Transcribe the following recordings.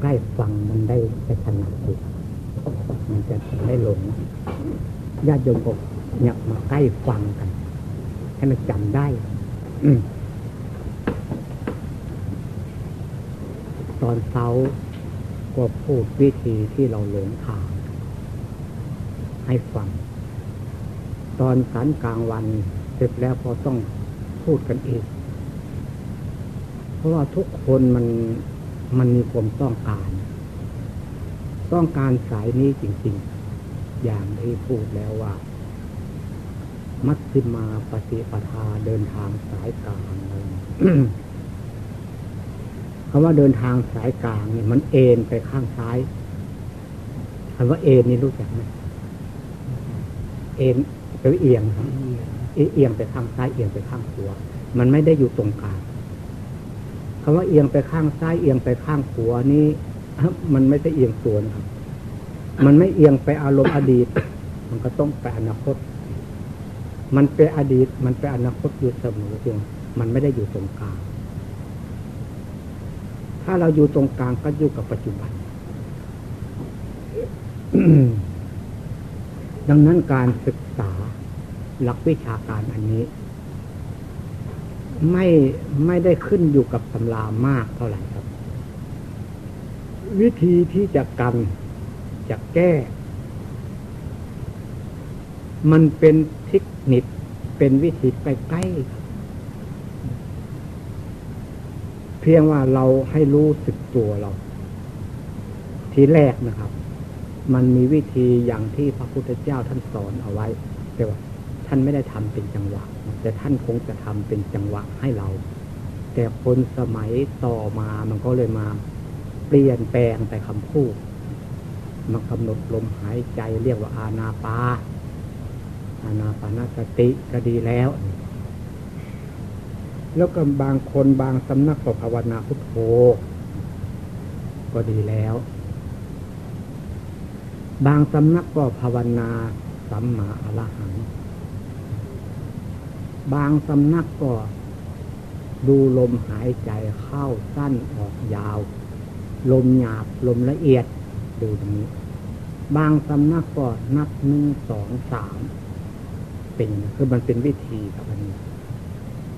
ใกล้ฟังมันได้ไปถนัดดีมันจะได้หลงญาติโยมก็เนี่ยมาใกล้ฟังกัน ให้มันจำได้อตอนเช้าก็พูดวิธีที่เราหลงทาง ให้ฟัง ตอนสันกลางวันเสร็จแล้วพอต้องพูดกันอีก เพราะว่าทุกคนมัน มันมีความต้องการ ต้องการสายนี้จริง ๆ อย่างที่พูดแล้วว่า มัชฌิมาปฏิปทาเดินทางสายกลางเลยคำว่าเดินทางสายกลางเนี่ยมันเอ็นไปข้างซ้ายคำว่าเอ็นนี่รู้จักไหมเอ็นหรือเอียงครับเอียงไปข้างซ้ายเอียงไปข้างขวามันไม่ได้อยู่ตรงกลาง คำว่าเอียงไปข้างซ้ายเอียงไปข้างขวานี่มันไม่ใช่เอียงส่วนครับ มันไม่เอียงไปอารมณ์อดีต มันก็ต้องไปอนาคต มันเป็นอดีต มันเป็นอนาคตอยู่เสมอเพียงมันไม่ได้อยู่ตรงกลาง ถ้าเราอยู่ตรงกลางก็อยู่กับปัจจุบัน ดังนั้นการศึกษาหลักวิชาการอันนี้ ไม่ไม่ได้ขึ้นอยู่กับตำรามากเท่าไหร่ครับ วิธีที่จะกันจะแก้ มันเป็นเทคนิคเป็นวิธีใกล้ๆเพียงว่าเราให้รู้สึกตัวเรา ทีแรกนะครับ มันมีวิธีอย่างที่พระพุทธเจ้าท่านสอนเอาไว้แต่ว่า ท่านไม่ได้ทำเป็นจังหวะ แต่ท่านคงจะทำเป็นจังหวะให้เรา แต่คนสมัยต่อมามันก็เลยมาเปลี่ยนแปลงไปคำพูดมากำหนดลมหายใจเรียกว่าอาณาปาอาณาปานสติก็ดีแล้ว แล้วก็บางคนบางสำนักก็ภาวนาพุทโธก็ดีแล้ว บางสำนักก็ภาวนาสัมมาอรหัง บางสำนักก็ดูลมหายใจเข้าสั้นออกยาว ลมหยาบลมละเอียดดูตรงนี้ บางสำนักก็นับหนึ่งสองสามเป็นคือมันเป็นวิธีครับอันนี้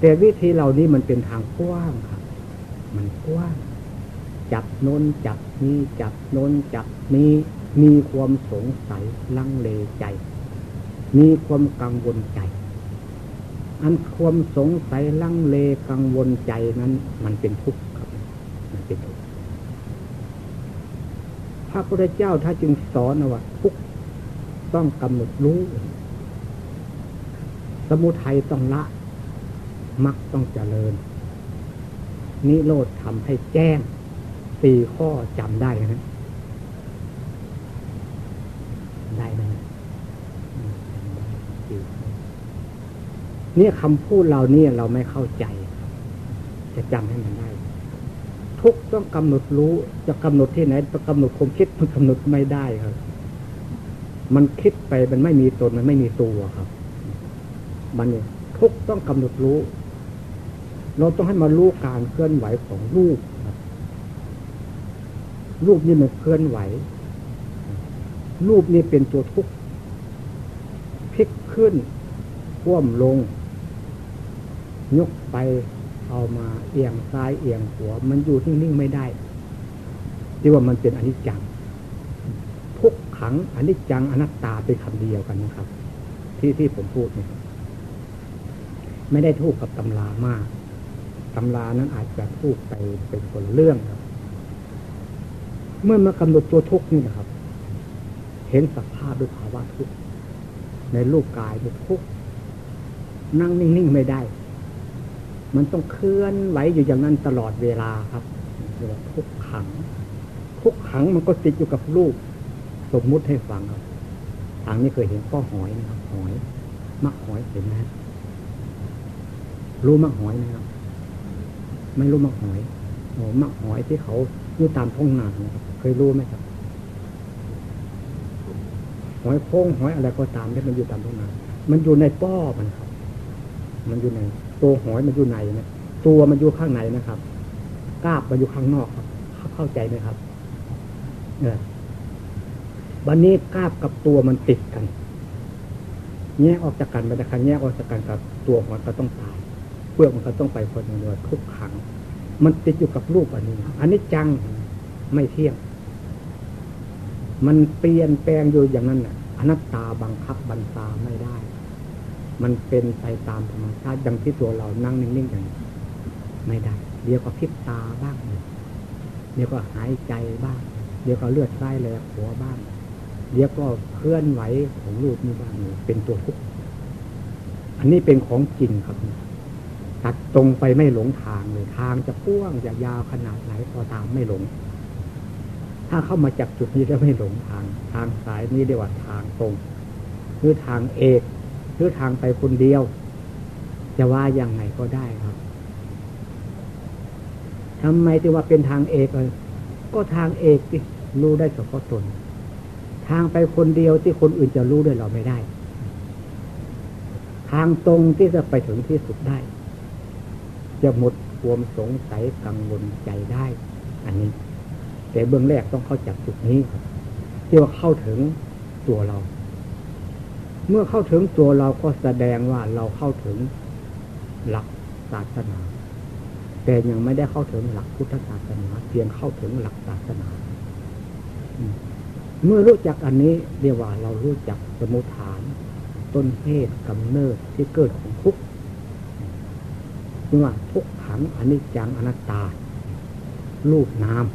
แต่วิธีเหล่านี้มันเป็นทางกว้างครับ มันกว้าง จับโน้นจับนี้จับโน้นจับนี้มีความสงสัยลังเลใจ มีความกังวลใจ อันความสงสัยลังเลกังวลใจนั้น มันเป็นทุกข์ครับ มันเป็นทุกข์พระพุทธเจ้าถ้าจึงสอนว่าทุกต้องกำหนดรู้ สมุทัยต้องละมักต้องเจริญ นิโรธทำให้แจ้งสี่ข้อจำได้นะได้ไหมเนี่ยคำพูดเราเนี่ยเราไม่เข้าใจ จะจำให้มันได้ ทุกต้องกำหนดรู้ จะกำหนดที่ไหนจะกำหนดความคิดมันกำหนดไม่ได้ครับ มันคิดไปมันไม่มีตนมันไม่มีตัวครับ มันเนี่ยทุกต้องกำหนดรู้ เราต้องให้มารู้การเคลื่อนไหวของรูปครับรูปนี่มันเคลื่อนไหว รูปนี่เป็นตัวทุกข์พลิกขึ้นคว่ำลง ยกไปเอามาเอียงซ้ายเอียงขวามันอยู่นิ่งๆไม่ได้ที่ว่ามันเป็นอนิจจังทุกขังอนิจจังอนัตตาเป็นคำเดียวกันนะครับ ที่ที่ผมพูดเนี่ยไม่ได้ทูกกับตำรามากตำรานั้นอาจจะทูกไปเป็นคนเรื่องครับ เมื่อมากำหนดตัวทุกนี่นะครับ เห็นสภาพด้วยภาวะทุกในรูปกายเป็นทุกนั่งนิ่งๆไม่ได้ มันต้องเคลื่อนไหวอยู่อย่างนั้นตลอดเวลาครับเรียกว่าทุกขัง ทุกขังมันก็ติดอยู่กับรูป สมมุติให้ฟังครับทางนี้เคยเห็นก้อหอยนะครับ หอยมักหอยเห็นไหมรู้มักหอยไหมครับ ไม่รู้มักหอยโอ้มักหอยที่เขาอยู่ตามท้องนาครับ เคยรู้ไหมครับ หอยโค้งหอยอะไรก็ตามที่มันอยู่ตามท้องนา มันอยู่ในป้อมันครับ มันอยู่ใน ตัวหอยมันอยู่ในนะตัวมันอยู่ข้างในนะครับกาบมันอยู่ข้างนอกครับ เข้าใจไหมครับเออวันนี้กาบกับตัวมันติดกัน แยกออกจากกันไปแต่คันแยกออกจากกันกับตัวมันก็ต้องตายเปลือกมันก็ต้องไปคนเดียวทุกขัง มันติดอยู่กับรูปอันนี้ อันนี้จังไม่เที่ยง มันเปลี่ยนแปลงอยู่อย่างนั้นน่ะอนัตตาบังคับบัญชาไม่ได้ มันเป็นไปตามธรรมชาติอย่างที่ตัวเรานั่งนิ่งๆอย่างนี้ไม่ได้ เดี๋ยวก็พิบตาบ้างเดี๋ยวก็หายใจบ้าง เดี๋ยวก็เลือดไส้แหลกหัวบ้าง เดี๋ยวก็เคลื่อนไหวของรูปนี้บ้างเป็นตัวทุกข์อันนี้เป็นของจริงครับตัดตรงไปไม่หลงทางเลยทางจะป้วงจะยาวขนาดไหนก็ตามไม่หลง ถ้าเข้ามาจากจุดนี้แล้วไม่หลงทาง ทางสายนี้เรียกว่าทางตรง คือทางเอก คือทางไปคนเดียว จะว่าอยังไงก็ได้ครับทำไมถึงว่าเป็นทางเอกเลยก็ทางเอกที่รู้ได้เฉพาะตน ทางไปคนเดียวที่คนอื่นจะรู้ด้วยเราไม่ได้ ทางตรงที่จะไปถึงที่สุดได้ จะหมดความสงสัยกังวลใจได้ อันนี้ แต่เบื้องแรกต้องเข้าจับจุดนี้ครับที่ว่าเข้าถึงตัวเรา เมื่อเข้าถึงตัวเราก็แสดงว่าเราเข้าถึงหลักศาสนา แต่ยังไม่ได้เข้าถึงหลักพุทธศาสนาเพียงเข้าถึงหลักศาสนาเมื่อรู้จักอันนี้เรียกว่าเรารู้จักสมุทฐาน ต้นเหตุกำเนิดที่เกิดของทุกข์นี่ว่าทุกขังอนิจจังอนัตตา รูปนาม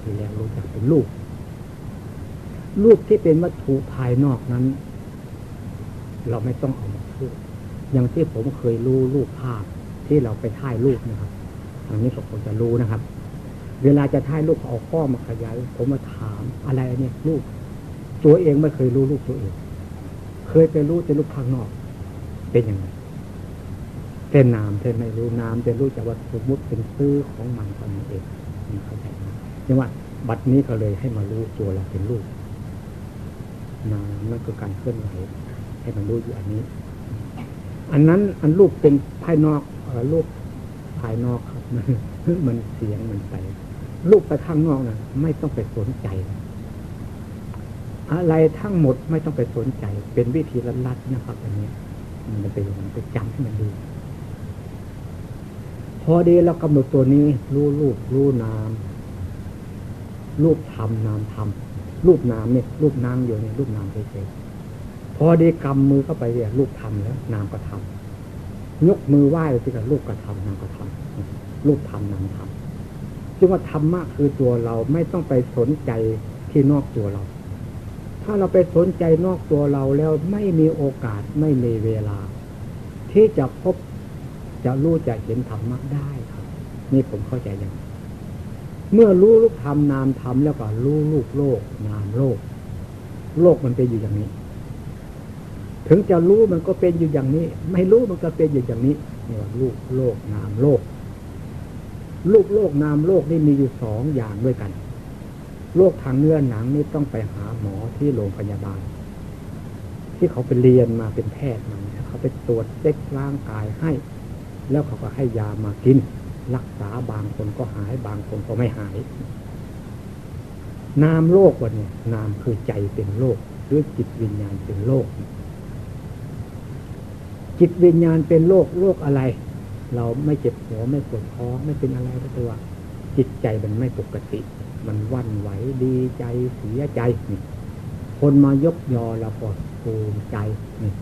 ที่เรียกรู้จักเป็นรูปรูปที่เป็นวัตถุภายนอกนั้น เราไม่ต้องเอามาพูดอย่างที่ผมเคยรู้รูปภาพที่เราไปถ่ายรูปนะครับอันนี้ก็คงจะรู้นะครับ เวลาจะถ่ายรูปเอาข้อมาขยายผมมาถามอะไรเนี่ยรูปตัวเองไม่เคยรู้รูปตัวเอง เคยไปรู้แต่รูปข้างนอก เป็นยังไงเส้นน้ำเส้นไม่รู้น้ำจะรู้จากว่าสมมติเป็นซื้อของมันตอนนี้เองนี่เข้าใจไหมยังว่า บัดนี้ก็เลยให้มารู้ตัวเราเป็นรูปน้ำนั่นคือการเคลื่อนไหว ให้มันรู้อยู่อันนี้ อันนั้นอันรูปเป็นภายนอกรูปภายนอกครับมันเสียงมันไปรูปไปข้างนอกนะไม่ต้องไปสนใจ อะไรทั้งหมดไม่ต้องไปสนใจ เป็นวิธีลัดๆนะครับอันนี้มันเป็นอย่างนั้นไปจำให้มันดีพอดีเรากำหนดตัวนี้ รู้รูปรู้นามรูปธรรมนามธรรมรูปนามเนี่ยรูปนามอยู่เนี่ยรูปนามเฉยๆ พอดีกำมือเข้าไปเนี่ยรูปธรรมแล้วนามก็ทำยกมือไหว้ที่กับรูปกระทำนามกระทำรูปทำนามทำจึงว่าธรรมะคือตัวเราไม่ต้องไปสนใจที่นอกตัวเรา ถ้าเราไปสนใจนอกตัวเราแล้วไม่มีโอกาสไม่มีเวลา ที่จะพบจะรู้จะเห็นธรรมะได้ครับ นี่ผมเข้าใจอย่างเมื่อรู้ลูกธรรมนามธรรมแล้วก็รู้ลูกโลก นามโลก โลกมันเป็นอยู่อย่างนี้ ถึงจะรู้มันก็เป็นอยู่อย่างนี้ ไม่รู้มันก็เป็นอยู่อย่างนี้เนี่ยลูกโลกนามโลกลูกโลกนามโลกนี่มีอยู่สองอย่างด้วยกัน โรคทางเนื้อหนังนี่ต้องไปหาหมอที่โรงพยาบาล ที่เขาไปเรียนมาเป็นแพทย์มาเขาไปตรวจเช็คร่างกายให้ แล้วเขาก็ให้ยามากิน รักษาบางคนก็หายบางคนก็ไม่หาย นามโลกวันนี้นามคือใจเป็นโลกหรือจิตวิญญาณเป็นโลก จิตวิญญาณเป็นโรคโรคอะไร เราไม่เจ็บหัวไม่ปวดท้องไม่เป็นอะไรก็ตัวจิตใจมันไม่ปกติ มันวันไหวดีใจเสียใจนี่คนมายกยอเราก็ภูมิใจนี่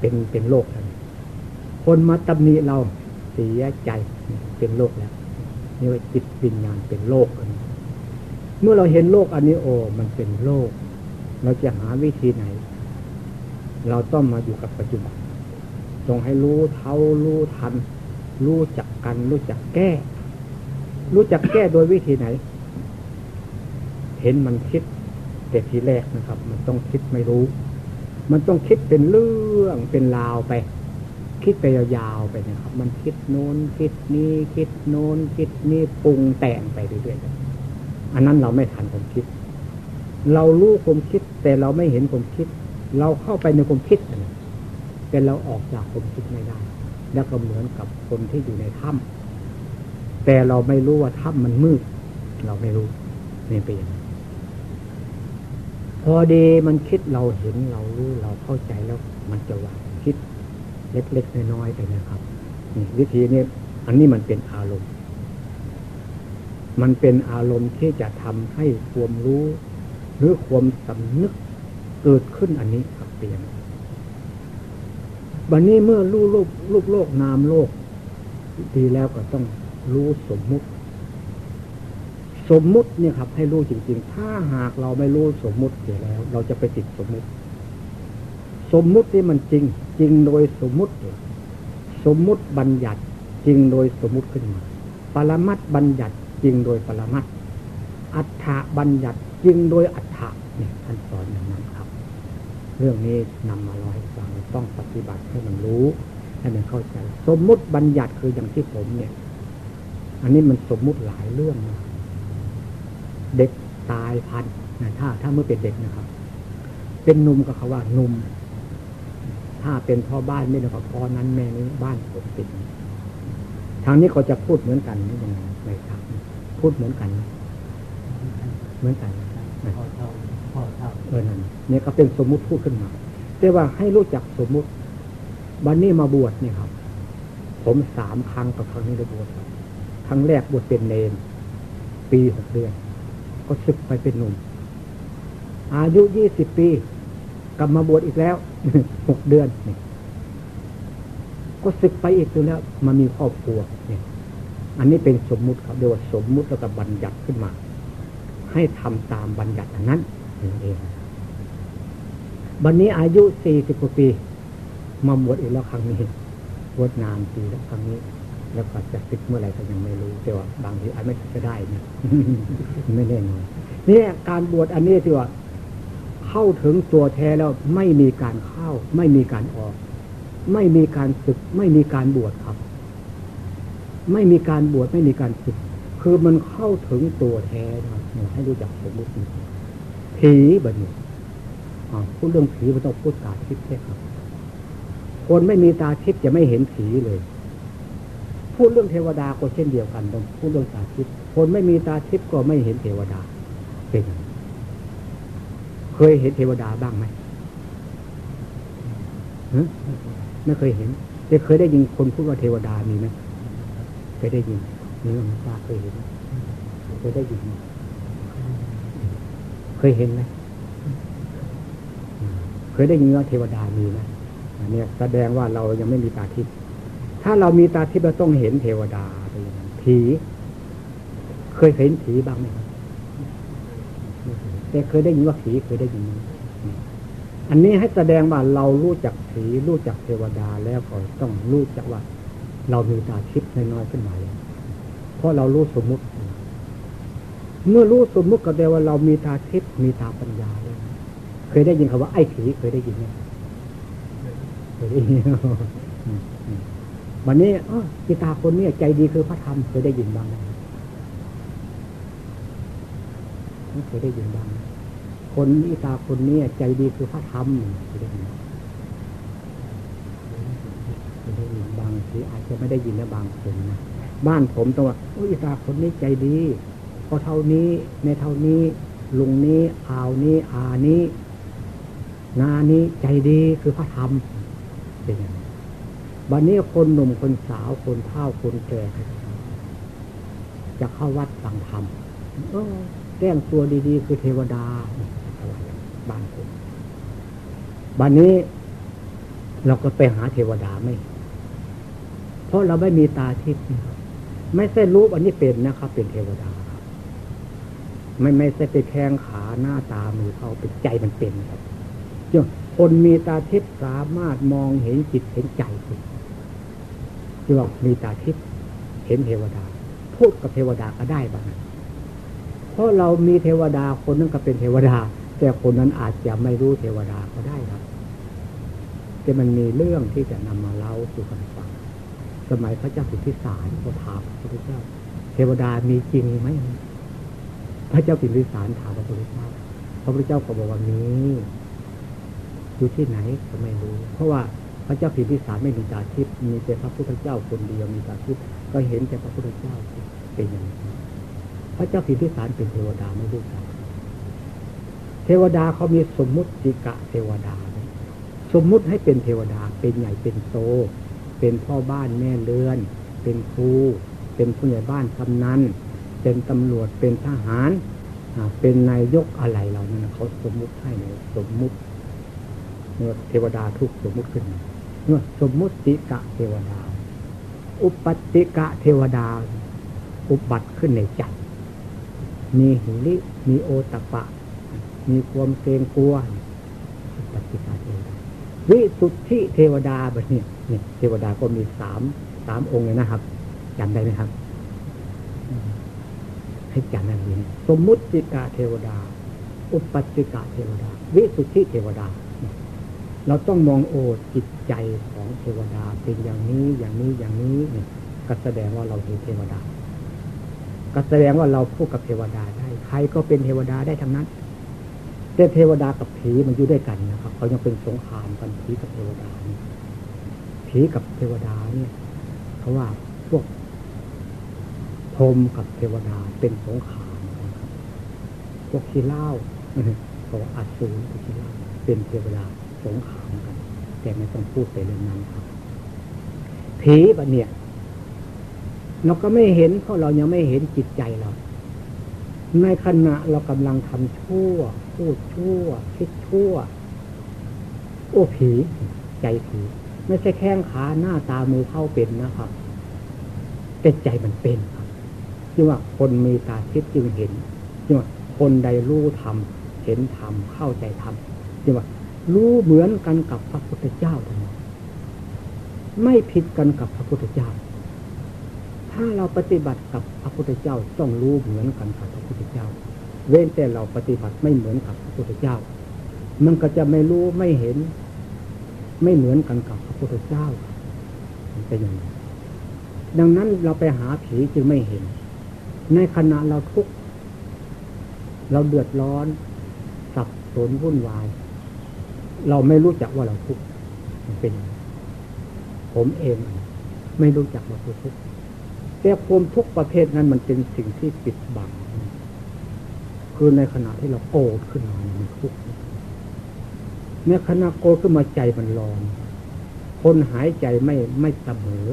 เป็นเป็นโรคแล้วคนมาตำหนิเราเสียใจเป็นโรคแล้วนี่ว่าจิตวิญญาณเป็นโรคเมื่อเราเห็นโรคอันนี้โอ้มันเป็นโรคเราจะหาวิธีไหน เราต้องมาอยู่กับปัจจุบัน งให้รู้เท่ารู้ทัน รู้จักกัน รู้จักแก้ รู้จักแก้โดยวิธีไหน เห็นมันคิด แต่ทีแรกนะครับ มันต้องคิดไม่รู้ มันต้องคิดเป็นเรื่องเป็นราวไป คิดไปยาวๆไปนะครับ มันคิดโน้นคิดนี้คิดโน้นคิดนี้ปรุงแต่งไปเรื่อยๆอันนั้นเราไม่ทันความคิด เรารู้ความคิดแต่เราไม่เห็นความคิด เราเข้าไปในความคิดนะ แต่เราออกจากความคิดไม่ได้ แล้วก็เหมือนกับคนที่อยู่ในถ้ำแต่เราไม่รู้ว่าถ้ำมันมืด เราไม่รู้นี่เป็นอย่างนี้พอดีมันคิดเราเห็นเรารู้เราเข้าใจแล้ว มันจะวางคิดเล็กๆน้อยๆไปนะครับนี่วิธีนี้อันนี้มันเป็นอารมณ์ มันเป็นอารมณ์ที่จะทำให้ความรู้ หรือความสำนึกเกิดขึ้นอันนี้ครับเปลี่ยน บันนี้เมื่อรู้รูปรูปโลกนามโลก ดีแล้วก็ต้องรู้สมมุติ สมมุติเนี่ยครับ ให้รู้จริง ๆ ถ้าหากเราไม่รู้สมมุติเสียแล้ว เราจะไปติดสมมุติ สมมุติที่มันจริง จริงโดยสมมุติ สมมุติบัญญัติจริงโดยสมมุติขึ้นมา ปรมัตบัญญัติจริงโดยปรมัตอัฏฐบัญญัติจริงโดยอัฏฐะเนี่ยท่านสอนอย่างนั้นครับ เรื่องนี้นำมาเล่าให้ฟัง ต้องปฏิบัติให้มันรู้ ให้มันเข้าใจ สมมุติบัญญัติคืออย่างที่ผมเนี่ย อันนี้มันสมมุติหลายเรื่องนะเด็กตายพันนะถ้า ถ้าเมื่อเป็นเด็กนะครับ เป็นหนุ่มก็เขาว่าหนุ่มถ้าเป็นพ่อบ้านไม่ได้ก็พ่อนั้นแม่นี้บ้านผมติดทางนี้เขาจะพูดเหมือนกันนี่ยังไงไม่ทราบพูดเหมือนกัน เหมือนกันพ่อเท่าพ่อเท่าเออนั่นเนี่ยก็เป็นสมมุติพูดขึ้นมา แต่ว่าให้รู้จักสมมุติ วันนี้มาบวชเนี่ยครับ ผมสามครั้งกับครั้งนี้ได้บวชครั้งแรกบวชเป็นเนนปีหกเดือน ก็ศึกไปเป็นหนุ่ม อายุยี่สิบปี กลับมาบวชอีกแล้วหกเดือนนี่ก็ศึกไปอีกแล้วมามีครอบครัวเนี่ยอันนี้เป็นสมมุติครับเรียกว่าสมมุติแล้วก็บัญญัติขึ้นมา ให้ทำตามบัญญัติอันนั้นเอง วันนี้อายุสี่สิบกว่าปี มาบวชอีกแล้วครั้งนี้บวชนานปีแล้วครั้งนี้ แล้วก็จะศึกเมื่อไหร่ก็ยังไม่รู้แต่ว่าบางทีอาจไม่จะได้นะไม่แน่นอนนี่การบวชอันนี้ที่ว่า เข้าถึงตัวแท้แล้วไม่มีการเข้า ไม่มีการออก ไม่มีการศึก ไม่มีการบวชครับ ไม่มีการบวชไม่มีการศึก คือมันเข้าถึงตัวแท้ครับให้รู้จักสมมติผีบบนี้ พูดเรื่องผีมันต้องพูดกาทิพย์แค่ครับ คนไม่มีตาทิพย์จะไม่เห็นผีเลย พูดเรื่องเทวดาก็เช่นเดียวกันต้องพูดเรื่องตาทิพย์คนไม่มีตาทิพย์ก็ไม่เห็นเทวดา เป็นเคยเห็นเทวดาบ้างไหมไม่เคยเห็นแต่เคยได้ยินคนพูดว่าเทวดามีไหมเคยได้ยินนี่มันตาเคยเห็นเคยได้ยิน เคยเห็นไหม เคยได้ยินว่าเทวดามีนะอันนี้แสดงว่าเรายังไม่มีตาทิพย์ถ้าเรามีตาทิพย์เราต้องเห็นเทวดาไปอย่างนั้นผี เคยเห็นผีบ้างไหมครับแต่เคยได้ยินว่าผีเคยได้ยินอันนี้ให้แสดงว่าเรารู้จักผีรู้จักเทวดาแล้วก็ต้องรู้จักว่า เรามีตาทิพย์น้อยๆขึ้นมาเพราะเรารู้สมมุติ เมื่อรู้สมมุติก็แปลว่าเรามีตาทิพย์มีตาปัญญา เคยได้ยินคำว่าไอ้ผีเคยได้ยินไหมเคยได้ยินวันนี้อ๋อกีตาคนนี้ใจดีคือพระธรรมเคยได้ยินบ้างไหมเคยได้ยินบ้าง คนอีตาคนนี้ใจดีคือพระธรรมเคยได้ยินเคยได้ยินบางทีอาจจะไม่ได้ยินนะบางคนนะบ้านผมตัวโอ้อีตาคนนี้ใจดีพอเท่านี้ในเท่านี้ลุงนี้อาวนี้อานี้ นานี้ใจดีคือพระธรรมเป็นอย่างนี้บันนี้คนหนุ่มคนสาวคนเฒ่าคนแก่จะเข้าวัดฟังธรรมแก้งตัวดีๆ คือเทวดาบ้านผมบันนี้เราก็ไปหาเทวดาไม่ เพราะเราไม่มีตาทิพย์ไม่ใช่รูปอันนี้เป็นนะครับ เป็นเทวดาครับ ไม่ไม่ใช่ไปแข้งขาหน้าตามือเขาเป็นใจมันเป็นครับ คนมีตาทิพย์สามารถมองเห็นจิตเห็นใจที่ว่ามีตาทิพย์เห็นเทวดา พูดกับเทวดาก็ได้บ้างเพราะเรามีเทวดาคนนั้นก็เป็นเทวดา แต่คนนั้นอาจจะไม่รู้เทวดาก็ได้ครับแต่มันมีเรื่องที่จะนำมาเล่าสู่กันฟังสมัยพระเจ้าสุทธิสารเขาถามพระพุทธเจ้า เทวดามีจริงไหมพระเจ้าสุทธิสารถามพระพุทธเจ้าพระพุทธเจ้าก็บอกว่ามี อยู่ที่ไหนก็ไม่รู้ เพราะว่าพระเจ้าพิมพิสารไม่มีตาทิพย์มีแต่พระพุทธเจ้าคนเดียวมีตาทิพย์ก็เห็นแต่พระพุทธเจ้าเป็นอย่างนี้พระเจ้าพิมพิสารเป็นเทวดาไม่รู้จักเทวดาเขามีสมมุติกะเทวดา สมมุติให้เป็นเทวดา เป็นใหญ่เป็นโต เป็นพ่อบ้านแม่เรือน เป็นครู เป็นผู้ใหญ่บ้านกำนันเป็นตำรวจเป็นทหารเป็นนายกอะไรเหล่านั้นเขาสมมุติให้เลยสมมุติ เทวดาทุกสมมุติขึ้นเมื่อสมมุติกะเทวดา อุปติกะเทวดา อุบัติขึ้นในใจมีหิริมีโอตปะ มีความเกรงกลัวอุปติกะเทวดาวิสุทธิเทวดาแบบนี้เนี่ยเทวดาก็มีสามสามองค์เลยนะครับจำได้ไหมครับ ให้จำนั่นเองสมมุติกะเทวดา อุปติกะเทวดา วิสุทธิเทวดา เราต้องมองโอจิตใจของเทวดาเป็นอย่างนี้อย่างนี้อย่างนี้เนี่ยก็แสดงว่าเราเป็นเทวดาก็แสดงว่าเราพูดกับเทวดาได้ ใครก็เป็นเทวดาได้ทั้งนั้น แต่เทวดากับผีมันอยู่ด้วยกันนะครับเขายังเป็นสงครามกันผีกับเทวดานี่ผีกับเทวดาเนี่ยเขาว่าพวกพรมกับเทวดาเป็นสงครามพวกขี้เล่าเขาว่าอสูรพวกขี้เล่าเป็นเทวดา สงครามกัน แต่ไม่ต้องพูดแต่เรื่องนั้นครับผีบะเนี่ยเราก็ไม่เห็น เพราะเรายังไม่เห็นจิตใจเรา ในขณะเรากำลังทำชั่ว พูดชั่ว คิดชั่ว โอ้ผี ใจผี ไม่ใช่แข้งขาหน้าตามือเข้าเป็นนะครับแต่ใจมันเป็นครับที่ว่าคนมีตาทิพย์จึงเห็นที่ว่าคนใดรู้ธรรมเห็นธรรมเข้าใจธรรมที่ว่า รู้เหมือนกันกับพระพุทธเจ้า ไม่ผิดกันกับพระพุทธเจ้า ถ้าเราปฏิบัติกับพระพุทธเจ้าต้องรู้เหมือนกันกับพระพุทธเจ้า เว้นแต่เราปฏิบัติไม่เหมือนกับพระพุทธเจ้า มันก็จะไม่รู้ไม่เห็น ไม่เหมือนกันกับพระพุทธเจ้าเป็นอย่างไรดังนั้นเราไปหาผีจึงไม่เห็น ในขณะเราทุกข์เราเดือดร้อนสับสนวุ่นวาย เราไม่รู้จักว่าเราทุกข์เป็น ผมเองไม่รู้จักว่าทุกข์แต่ความทุกข์ประเภทนั้นมันเป็นสิ่งที่ปิดบัง คือในขณะที่เราโกรธขึ้นมามันทุกข์ในขณะโกรธขึ้นมาใจมันร้อน คนหายใจไม่ไม่เสมอ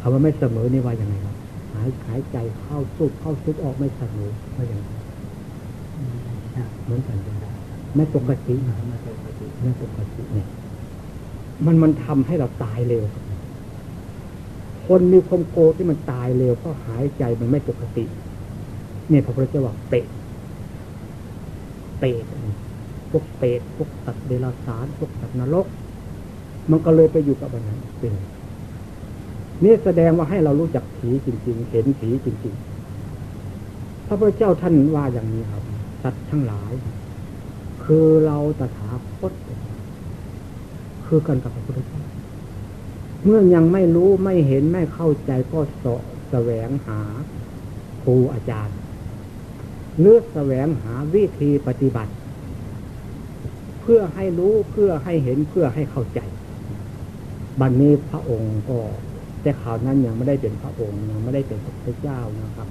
คำว่าไม่เสมอนี่ว่าอย่างไรครับหายหายใจเข้าสุดเข้าสุดออกไม่เสมอว่าอย่างไรเหมือนกันเลย ไม่ปกติไม่ปกติไม่ปกติเนี่ยมันมันทำให้เราตายเร็ว คนมีความโกรธที่มันตายเร็วเพราะหายใจมันไม่ปกติ เนี่ยพระพุทธเจ้าว่าเปรตเปรตพวกเปรตพวกตัดเดรัจฉานพวกตัดนรก มันก็เลยไปอยู่กับมันนั้นเป็นนี่แสดงว่าให้เรารู้จักผีจริง ๆ เห็นผีจริง ๆ พระพุทธเจ้าท่านว่าอย่างนี้ครับสัตว์ทั้งหลาย คือเราตถาคตคือกันกับพระพุทธเจ้าเมื่อยังไม่รู้ไม่เห็นไม่เข้าใจก็สะแสวงหาครูอาจารย์เลือกแสวงหาวิธีปฏิบัติ เพื่อให้รู้เพื่อให้เห็นเพื่อให้เข้าใจ บัดนนี้พระองค์ก็ แต่ข่าวนั้นยังไม่ได้เป็นพระองค์ยังไม่ได้เป็นพระเจ้านะครับ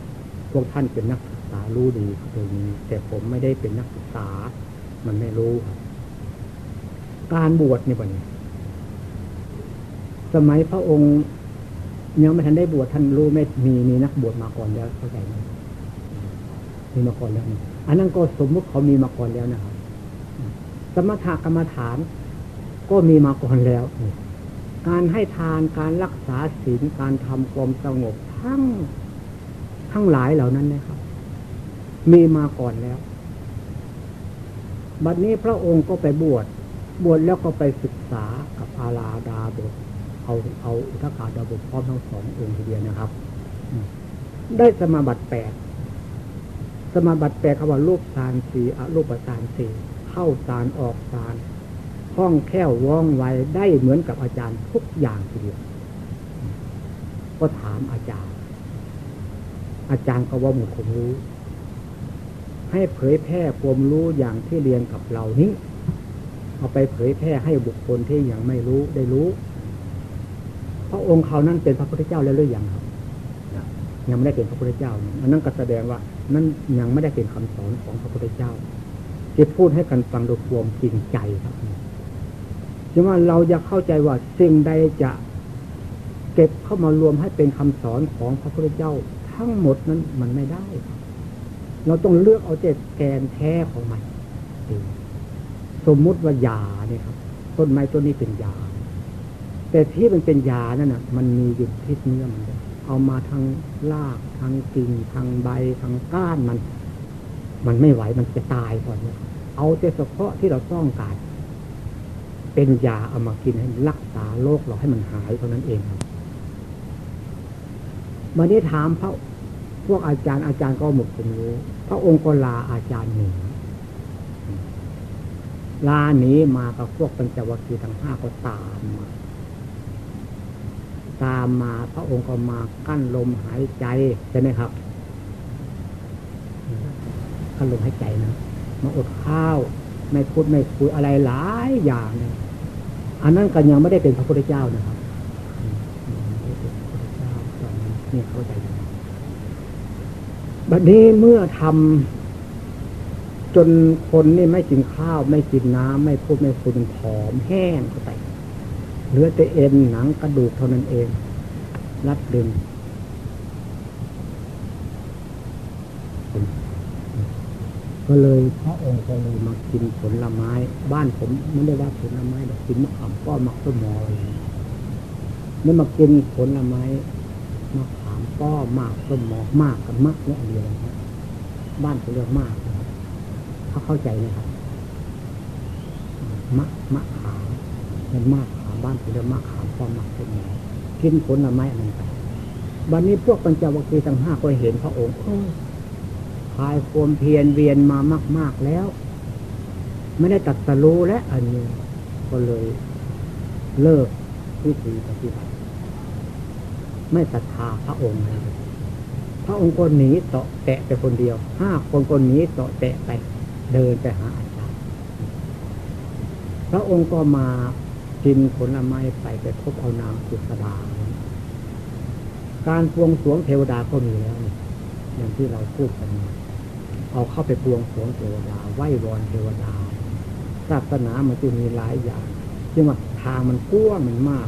พวกท่านเป็นนักศึกษารู้ดีตรงนี้แต่ผมไม่ได้เป็นนักศึกษา มันไม่รู้ การบวชนี่บ่นี่สมัยพระองค์ยังไม่ทันได้บวชท่านรู้ไม่มีมีนักบวชมาก่อนแล้วเข้าใจไหมมีมาก่อนแล้วอันนั้นก็สมมติเขามีมาก่อนแล้วนะครับ สมถกรรมฐาน ก็มีมาก่อนแล้ว การให้ทานการรักษาศีลการทำความสงบทั้งทั้งหลายเหล่านั้นนะครับ มีมาก่อนแล้ว บัดนี้พระองค์ก็ไปบวช บวชแล้วก็ไปศึกษากับอาลาดาบทเอาเอาอุทกาดาบทพร้อมทั้งสององค์ทีเดียวนะครับ ได้สมาบัติแปดสมาบัติแปดคำว่ารูปสารสีอรูปสารสีเข้าสารออกสารคล่องแคล่วว่องไวได้เหมือนกับอาจารย์ทุกอย่างทีเดียวก็ถามอาจารย์ อาจารย์ก็ว่าหมดความรู้ ให้เผยแพร่ความรู้อย่างที่เรียนกับเรานี้ เอาไปเผยแพร่ให้บุคคลที่ยังไม่รู้ได้รู้ พระองค์เขานั้นเป็นพระพุทธเจ้าแล้วหรือยังครับยังไม่ได้เป็นพระพุทธเจ้าอันนั้นก็แสดงว่านั้นยังไม่ได้เป็นคำสอนของพระพุทธเจ้าจะพูดให้กันฟังโดยความจริงใจครับจึงว่าเราจะเข้าใจว่าสิ่งใดจะเก็บเข้ามารวมให้เป็นคำสอนของพระพุทธเจ้า ทั้งหมดนั้นมันไม่ได้ เราต้องเลือกเอาเจตแกนแท้ของมันสมมุติว่ายาเนี่ยครับ ต้นไม้ต้นนี้เป็นยา แต่ที่มันเป็นยานั่นน่ะ มันมีอยู่ที่เนื้อมันเอามาทางรากทางกิ่งทางใบทางก้านมัน มันไม่ไหวมันจะตายก่อนเนี่ยเอาแต่เฉพาะที่เราต้องการเป็นยาเอามากินให้รักษาโรคเราให้มันหายเท่านั้นเองครับวันนี้ถามพระ วกอาจารย์อาจารย์ก็หมดผมรู้พระองค์ก็ลาอาจารย์หนึ่งลาหนีมากับพวกปัญจวัคคีย์ทั้งห้าก็ตามมาตามมาพระองค์ก็มากั้นลมหายใจใช่ไหมครับกั้นลมหายใจนะมาอดข้าว ไม่พูดไม่คุยอะไรหลายอย่างเนี่ยอันนั้นก็ยังไม่ได้เป็นพระพุทธเจ้านะครับนี่เข้าใจ บัดนี้เมื่อทำจนคนนี่ไม่กินข้าว ไม่กินน้ำไม่พูดไม่คุยผอมแห้งเข้าไปเหลือแต่เอ็นหนังกระดูกเท่านั้นเอง รัดดึงก็เลยพระองค์ก็เลยมากินผลไม้ บ้านผมไม่ได้ว่าผลไม้แต่กินมะขามป้อมะต้นมออะไรนี่มากินผลไม้ มะขามป้อมากต้นมอมากกับมะเนี่ยเดียวกันบ้านเขาเรียกมากนะครับเขาเข้าใจไหมครับมะมะขามเป็นมากขามบ้านเขาเรียกมากขามป้อมากต้นมอกินผลไม้อันนั้นไปบันนี้พวกปัญจวัคคีย์ทั้งห้าก็เห็นพระองค์พายความเพียรเวียนมามาก ๆแล้ว ไม่ได้ตัดสรู้และอันนี้ก็เลยเลิกวิธีปฏิบัติ ไม่ศรัทธาพระองค์แล้วพระองค์ก็หนีเตาะแตะไปคนเดียวห้าคนก็หนีเตาะแตะไป เดินไปหาอาจารย์ พระองค์ก็มากินผลไม้ไปไปพบเอานางสุสดา การพวงสวงเทวดาก็มีแล้วอย่างที่เราพูดกันเอาเข้าไปพวงสวงเทวดา ไหว้วอนเทวดาศาสนามันจะมีหลายอย่างจึงว่าทางมันกว้างมันมาก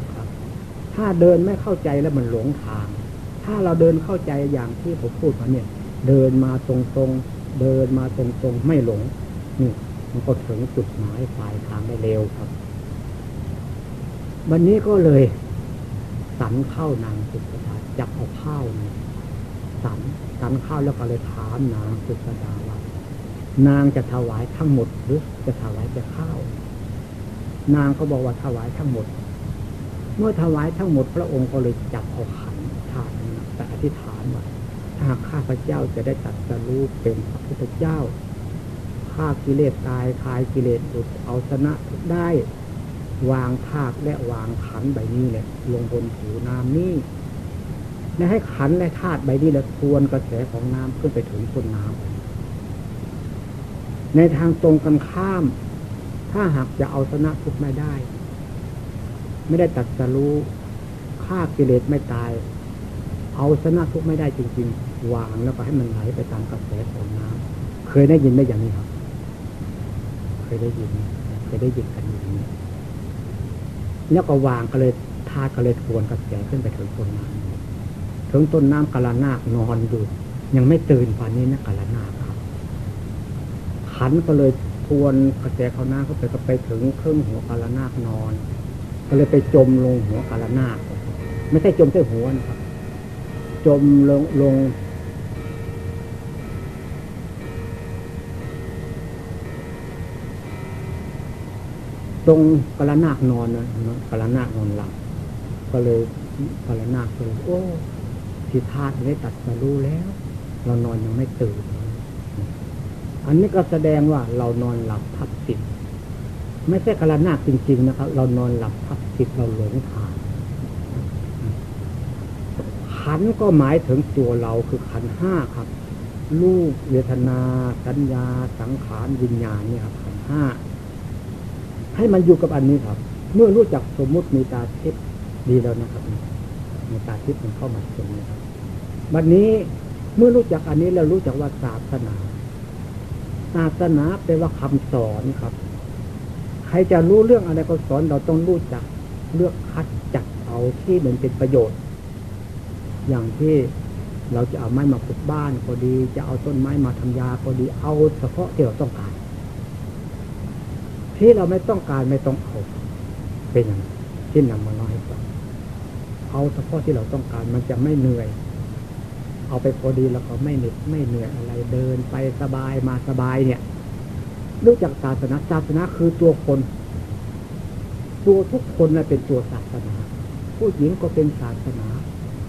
ถ้าเดินไม่เข้าใจแล้วมันหลงทาง ถ้าเราเดินเข้าใจอย่างที่ผมพูดมาเนี่ย เดินมาตรงๆ เดินมาตรงๆ ไม่หลง นี่มันก็ถึงจุดหมายปลายทางได้เร็วครับ วันนี้ก็เลยสันเข้านางสุสดาจับเอาข้าวสันสันข้าวแล้วก็เลยถามนางสุสดาว่านางจะถวายทั้งหมดหรือจะถวายแต่ข้าว นางก็บอกว่าถวายทั้งหมด เมื่อถวายทั้งหมดพระองค์ก็เลยจับเอาขันทานแต่อธิษฐานว่าถ้าข้าพระเจ้าจะได้ตัดสรู้เป็นพระพุทธเจ้าฆ่ากิเลสตายคลายกิเลสอุดเอาชนะได้ วางธาตุและวางขันใบนี้เลยลงบนผิวน้ำนี้และให้ขันและธาตุใบนี้และทวนกระแสของน้ำขึ้นไปถึงต้นน้ำในทางตรงกันข้าม ถ้าหากจะเอาชนะทุกไม่ได้ ไม่ได้ตัดสรู้ฆ่ากิเลสไม่ตาย เอาชนะทุกไม่ได้จริง ๆ วางแล้วก็ให้มันไหลไปตามกระแสของน้ำเคยได้ยินไหมอย่างนี้ครับ เคยได้ยิน เคยได้ยินกันอย่างนี้ แล้วก็วางก็เลยธาตุก็เลยทวนกระแสขึ้นไปถึงต้นน้ำถึงต้นน้ำกาลนาคนอนอยู่ยังไม่ตื่นป่านนี้นะกาลนาครับขันก็เลยทวนกระแสเขาหน้าเขาไปก็ไปถึงเครื่องหัวกาลนาคนอน ก็เลยไปจมลงหัวกาลนาไม่ใช่จมใส่หัวนะครับ จมลงลง ตรงกระนาคนอนนะกระนาคนอนหลับก็เลยกระนาคเลยโอ้ที่ธาตุได้ตัดมารู้แล้ว เรานอนยังไม่ตื่น อันนี้ก็แสดงว่าเรานอนหลับทับสิทธไม่ใช่กระนาคจริง ๆ นะครับ เรานอนหลับทับ สิทธิ์เราหลงทางขันก็หมายถึงตัวเราคือขันห้าครับ รูปเวทนา สัญญา สังขารวิญญาณเนี่ยครับขันห้าให้มันอยู่กับอันนี้ครับ เมื่อรู้จักสมมุติมีตาทิพย์ดีแล้วนะครับมีตาทิพย์มันเข้ามาตรงนี้ครับวันนี้เมื่อรู้จักอันนี้แล้วรู้จักว่าศาสนา ศาสนาแปลว่าคำสอนครับ ใครจะรู้เรื่องอะไรก็สอนเราต้องรู้จัก เลือกคัดจัดเอาที่มันเป็นประโยชน์ อย่างที่เราจะเอาไม้มาปลูกบ้านก็ดี จะเอาต้นไม้มาทำยาก็ดีเอาเฉพาะที่เราต้องการ ที่เราไม่ต้องการไม่ต้องเอาเป็นอย่างที่นำมาเล่าให้ฟังเอาเฉพาะที่เราต้องการมันจะไม่เหนื่อย เอาไปพอดีแล้วก็ไม่เหน็ดไม่เหนื่อยอะไรเดินไปสบายมาสบายเนี่ยรู้จักศาสนาศาสนาคือตัวคน ตัวทุกคนนะเป็นตัวศาสนา ผู้หญิงก็เป็นศาสนา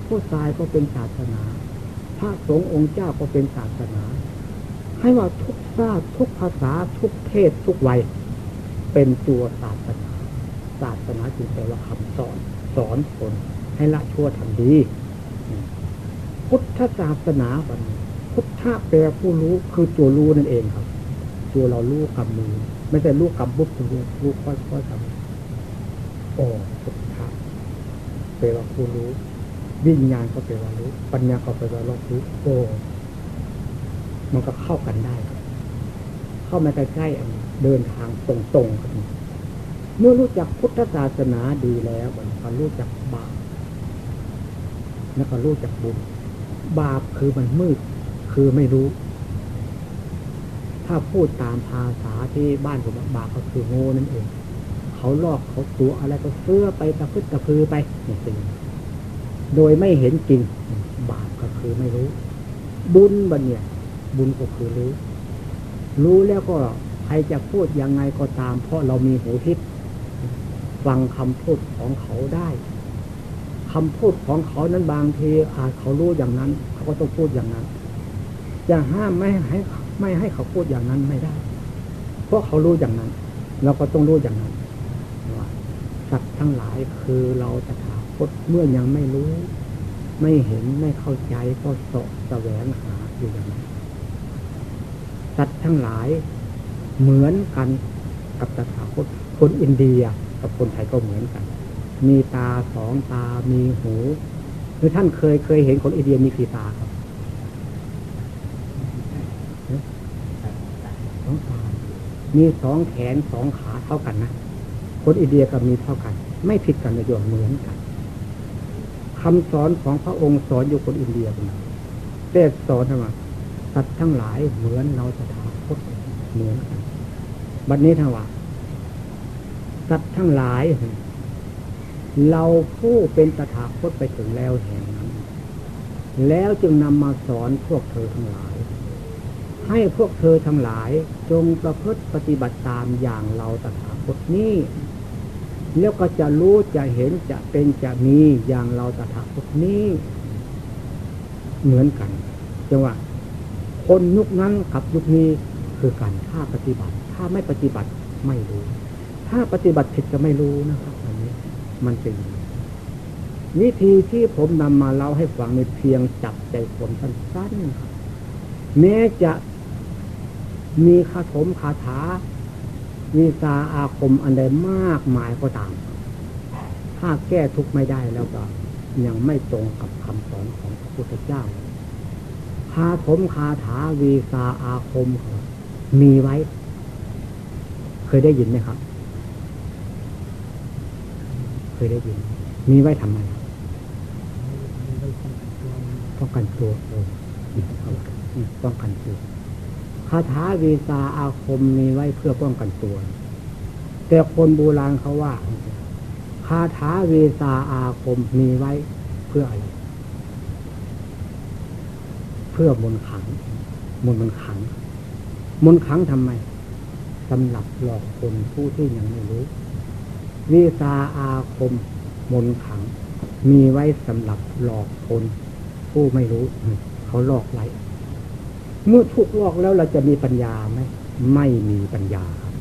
ผู้ชายก็เป็นศาสนา พระสงฆ์องค์เจ้าก็เป็นศาสนา ให้ว่าทุกชาติทุกภาษาทุกเพศทุกวัย เป็นตัวศาสนา ศาสนาจึงแปลว่าคำสอน สอนคนให้ละชั่วทำดี พุทธศาสนาบันพุทธะแปลผู้รู้คือตัวรู้นั่นเองครับ ตัวเรารู้กับมือ ไม่ใช่รู้กับบุบตัวรู้ค่อยๆกับ โอ้พุทธะแปลว่าผู้รู้ วิญญาณก็แปลว่ารู้ ปัญญาก็แปลว่ารู้โอ้มันก็เข้ากันได้ เข้ามาใกล้ๆเดินทางตรงๆครับเมื่อรู้จักพุทธศาสนาดีแล้วมันก็รู้จักบาปแล้วก็รู้จักบุญ บาปคือมันมืด คือไม่รู้ ถ้าพูดตามภาษาที่บ้านผมบาปก็คือโง่นั่นเอง เขาลอกเขาตัวอะไรก็เสื้อไปตะพึดตะพือไปนี่สิโดยไม่เห็นจริง บาปก็คือไม่รู้ บุญบันเนี่ย บุญก็คือรู้ รู้แล้วก็ใครจะพูดยังไงก็ตาม เพราะเรามีหูทิพย์ฟังคำพูดของเขาได้คำพูดของเขานั้นบางทีอาจเขารู้อย่างนั้น เขาก็ต้องพูดอย่างนั้นจะห้ามไม่ให้ไม่ให้เขาพูดอย่างนั้นไม่ได้ เพราะเขารู้อย่างนั้น เราก็ต้องรู้อย่างนั้น สัตว์ทั้งหลายคือเราตถาคตเมื่อยังไม่รู้ ไม่เห็นไม่เข้าใจก็สะแสวงหาอยู่อย่างนั้นสัตว์ทั้งหลายเหมือนกันกับตถาคตคนอินเดียกับคนไทยก็เหมือนกัน มีตาสองตามีหูคือท่านเคยเคยเห็นคนอินเดียมีกี่ตาครับสองตามีสองแขนสองขาเท่ากันนะ คนอินเดียก็มีเท่ากัน ไม่ผิดกันในโยมเหมือนกันคำสอนของพระองค์สอนอยู่คนอินเดียเป็นแต่สอนทำไมสัตว์ทั้งหลายเหมือนเราจะถาคตเหมือนกันบัดนนี้ทว่าสัตว์ทั้งหลาย เราผู้เป็นตถาคตไปถึงแล้วแห่งนั้น แล้วจึงนำมาสอนพวกเธอทั้งหลาย ให้พวกเธอทั้งหลายจงประพฤติปฏิบัติตามอย่างเราตถาคตนี้ แล้วก็จะรู้จะเห็นจะเป็นจะมีอย่างเราตถาคตนี้เหมือนกันจังว่า คนยุคนั้นกับยุคนี้คือการถ้าปฏิบัติ ถ้าไม่ปฏิบัติไม่รู้ ถ้าปฏิบัติผิดจะไม่รู้นะครับวันนี้ มันเป็นวิธีที่ผมนำมาเล่าให้ฟังในเพียงจับใจคนสั้นๆครับแม้จะมีคาถมคาถา มีตาอาคมอันใดมากมายก็ตาม ถ้าแก้ทุกข์ไม่ได้แล้วก็ ยังไม่ตรงกับคำสอนของพระพุทธเจ้าคาถมคาถาวีซาอาคม มีไว้ เคยได้ยินไหมครับ เคยได้ยิน มีไว้ทำไมป้องกันตัวเออป้องกันตัว คาถาวีซาอาคมมีไว้เพื่อป้องกันตัว แต่คนโบราณเขาว่าคาถาวีซาอาคมมีไว้เพื่ออะไร เพื่อมนขัง มนมันขัง มนขังทำไมสำหรับหลอกคนผู้ที่ยังไม่รู้วิสาอาคม มนขัง มีไว้สำหรับหลอกคนผู้ไม่รู้ เขาหลอกไว้ เมื่อถูกหลอกแล้วเราจะมีปัญญาไหมไม่มีปัญญาครับ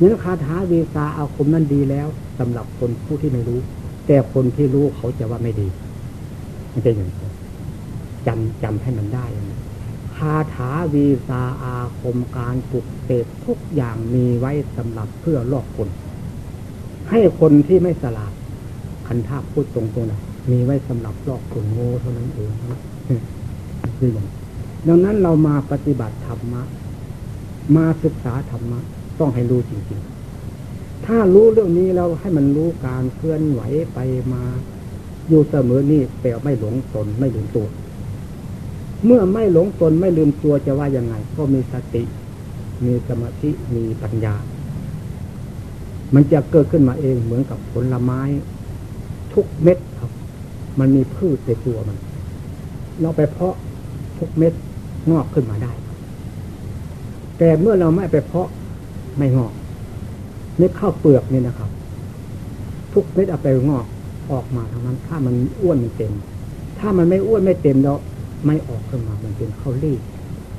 นี่คาถาวีสาอาคมนั้นดีแล้วสำหรับคนผู้ที่ไม่รู้ แต่คนที่รู้เขาจะว่าไม่ดีมันจะอย่างไรจำจำให้มันได้นะคาถาวีสาอาคมการปลุกเสกทุกอย่างมีไว้สำหรับเพื่อลอกคน ให้คนที่ไม่สลาดคันท่าพูดตรงๆนะมีไว้สำหรับลอกคนโง่เท่านั้นเองนะคืออย่าง ดังนั้นเรามาปฏิบัติธรรมะ มาศึกษาธรรมะ ต้องให้รู้จริงๆ ถ้ารู้เรื่องนี้แล้วให้มันรู้การเคลื่อนไหวไปมาอยู่เสมอนี่แต่ไม่หลงตนไม่ลืมตัว เมื่อไม่หลงตนไม่ลืมตัวจะว่ายังไง ก็มีสติ มีสมาธิมีปัญญา มันจะเกิดขึ้นมาเองเหมือนกับผลไม้ ทุกเม็ดครับ มันมีพืชในตัวมัน เราไปเพาะทุกเม็ด งอกขึ้นมาได้ แต่เมื่อเราไม่ไปเพาะไม่งอกเม็ดข้าวเปลือกนี่นะครับ ทุกเม็ดเอาไปงอกออกมาทั้งนั้น ถ้ามันอ้วนมันเต็ม ถ้ามันไม่อ้วนไม่เต็มแล้วไม่ออกขึ้นมามันเป็นข้าวรีบ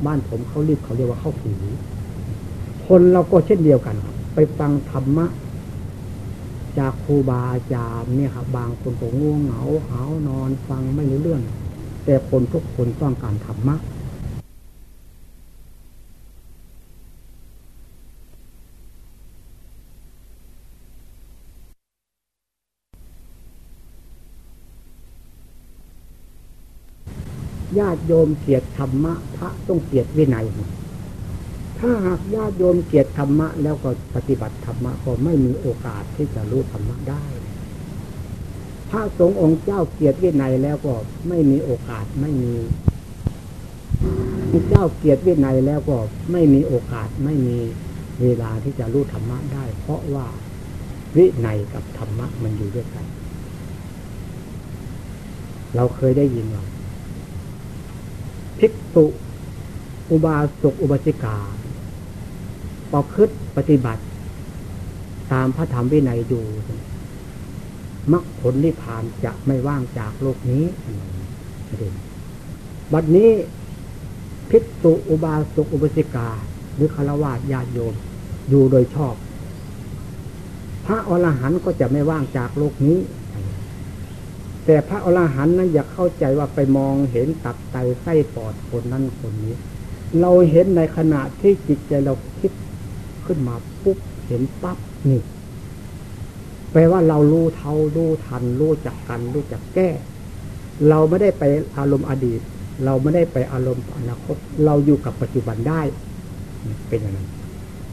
บ้านผมข้าวรีบเขาเรียกว่าข้าวผีคนเราก็เช่นเดียวกัน ไปฟังธรรมะจากครูบาอาจารย์เนี่ยครับบางคนก็ง่วงเหงาหานอนฟังไม่รู้เรื่อง แต่คนทุกคนต้องการธรรมะ ญาติโยมเกียรติธรรมะพระต้องเกียรติวินัย ถ้าหากญาติโยมเกียรติธรรมะ แล้วก็ปฏิบัติธรรมะก็ไม่มีโอกาสที่จะรู้ธรรมะได้ พระสงฆ์องค์เจ้าเกียรติวินัยแล้วก็ไม่มีโอกาสไม่มีเจ้าเกียรติวินัยแล้วก็ไม่มีโอกาสไม่มีเวลาที่จะรู้ธรรมะได้ เพราะว่าวินัยกับธรรมะมันอยู่ด้วยกัน เราเคยได้ยินว่า ภิกษุ อุบาสกอุบาสิกา ประพฤติปฏิบัติ ตามพระธรรมวินัยอยู่มรรคผลนิพพานจะไม่ว่างจากโลกนี้บัดนี้ภิกษุอุบาสกอุบาสิกา หรือฆราวาสญาติโยมอยู่โดยชอบ พระอรหันต์ก็จะไม่ว่างจากโลกนี้ แต่พระอรหันต์นั้นอย่าเข้าใจว่าไปมองเห็นตับไตไส้ปอดคนนั้นคนนี้ เราเห็นในขณะที่จิตใจเราคิดขึ้นมาปุ๊บเห็นปั๊บนี่แปลว่าเรารู้เท่ารู้ทัน รู้จักกันรู้จักแก้ เราไม่ได้ไปอารมณ์อดีต เราไม่ได้ไปอารมณ์อนาคต เราอยู่กับปัจจุบันได้ เป็นอย่างนั้น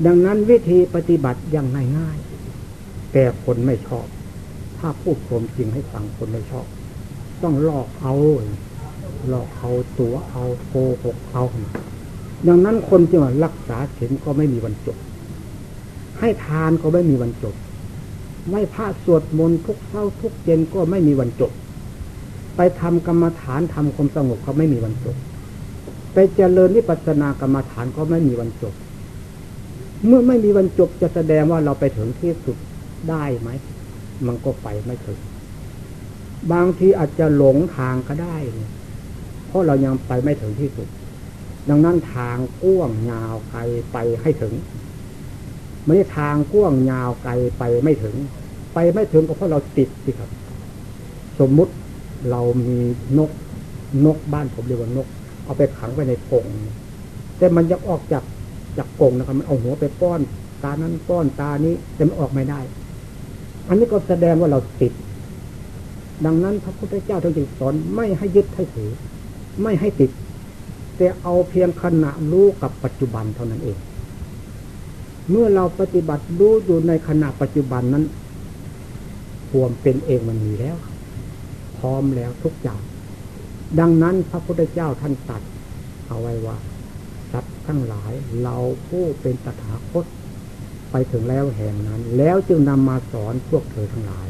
ดังนั้นวิธีปฏิบัติอยังง่ายๆแต่คนไม่ชอบ ถ้าพูดความจริงให้ฟังคนไม่ชอบ ต้องลอกเอาหลอกเอาตัวเอาโกหกเอาดังนั้นคนที่ว่ารักษาศีลก็ไม่มีวันจบ ให้ทานก็ไม่มีวันจบ ไม่พระสวดมนต์ทุกเช้าทุกเย็นก็ไม่มีวันจบ ไปทำกรรมฐานทำความสงบก็ไม่มีวันจบ ไปเจริญนิพพานากรรมฐานก็ไม่มีวันจบ เมื่อไม่มีวันจบจะแสดงว่าเราไปถึงที่สุดได้ไหม มันก็ไปไม่ถึง บางทีอาจจะหลงทางก็ได้ เพราะเรายังไปไม่ถึงที่สุด ดังนั้นทางก้วงยาวไกลไปให้ถึง ไม่ได้ทางก้วงยาวไกลไปไม่ถึง ไปไม่ถึงก็เพราะเราติดสิครับ สมมุติเรามีนกนกบ้านผมเรียกว่านก เอาไปขังไว้ในกรงแต่มันยังออกจากจากกรงนะครับ มันเอาหัวไปป้อน ตานั้นป้อนตานี้แต่มันออกไม่ได้ อันนี้ก็แสดงว่าเราติด ดังนั้นพระพุทธเจ้าท่านจึงสอนไม่ให้ยึดให้ถือ ไม่ให้ติด แต่เอาเพียงขณะรู้กับปัจจุบันเท่านั้นเอง เมื่อเราปฏิบัติรู้อยู่ในขณะปัจจุบันนั้นความเป็นเองมันมีแล้ว พร้อมแล้วทุกอย่าง ดังนั้นพระพุทธเจ้าท่านตัดเอาไว้ว่าสัตว์ทั้งหลายเราผู้เป็นตถาคต ไปถึงแล้วแห่งนั้น แล้วจึงนำมาสอนพวกเธอทั้งหลาย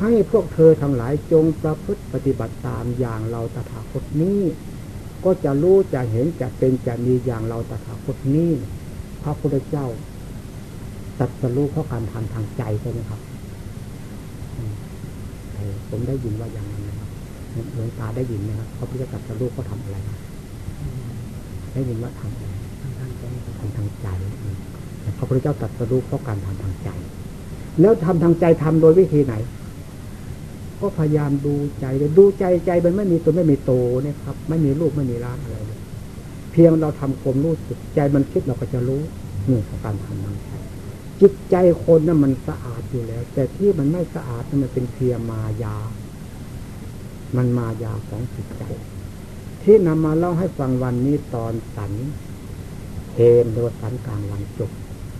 ให้พวกเธอทั้งหลายจงประพฤติปฏิบัติตามอย่างเราตถาคตนี้ ก็จะรู้จะเห็นจะเป็นจะมีอย่างเราตถาคตนี้ พระพุทธเจ้าตัดสรู้เพราะการทำทางใจใช่ไหมครับผมได้ยินว่าอย่างนั้นนะครับหลวงตาได้ยินนะครับพระพุทธเจ้าตัดสรู้เขาทำอะไร ได้ยินว่าทำอะไรทำทางใจทำทางใจ พระพุทธเจ้าตรัสรู้เพราะการทำทางใจ แล้วทำทางใจทำโดยวิธีไหน ก็พยายามดูใจเลยดูใจใจมันไม่มีตัวไม่มีโตเนี่ยครับ ไม่มีรูปไม่มีร่างอะไรเลยเพียงเราทำความรู้สึกใจมันคิดเราก็จะรู้นี่คือการทำทางใจจิตใจคนนั้นมันสะอาดอยู่แล้ว แต่ที่มันไม่สะอาดมันเป็นเพียงมายา มันมายาของจิตใจ ที่นำมาเล่าให้ฟังวันนี้ตอนสันเพนโดยสันกลางวันจบ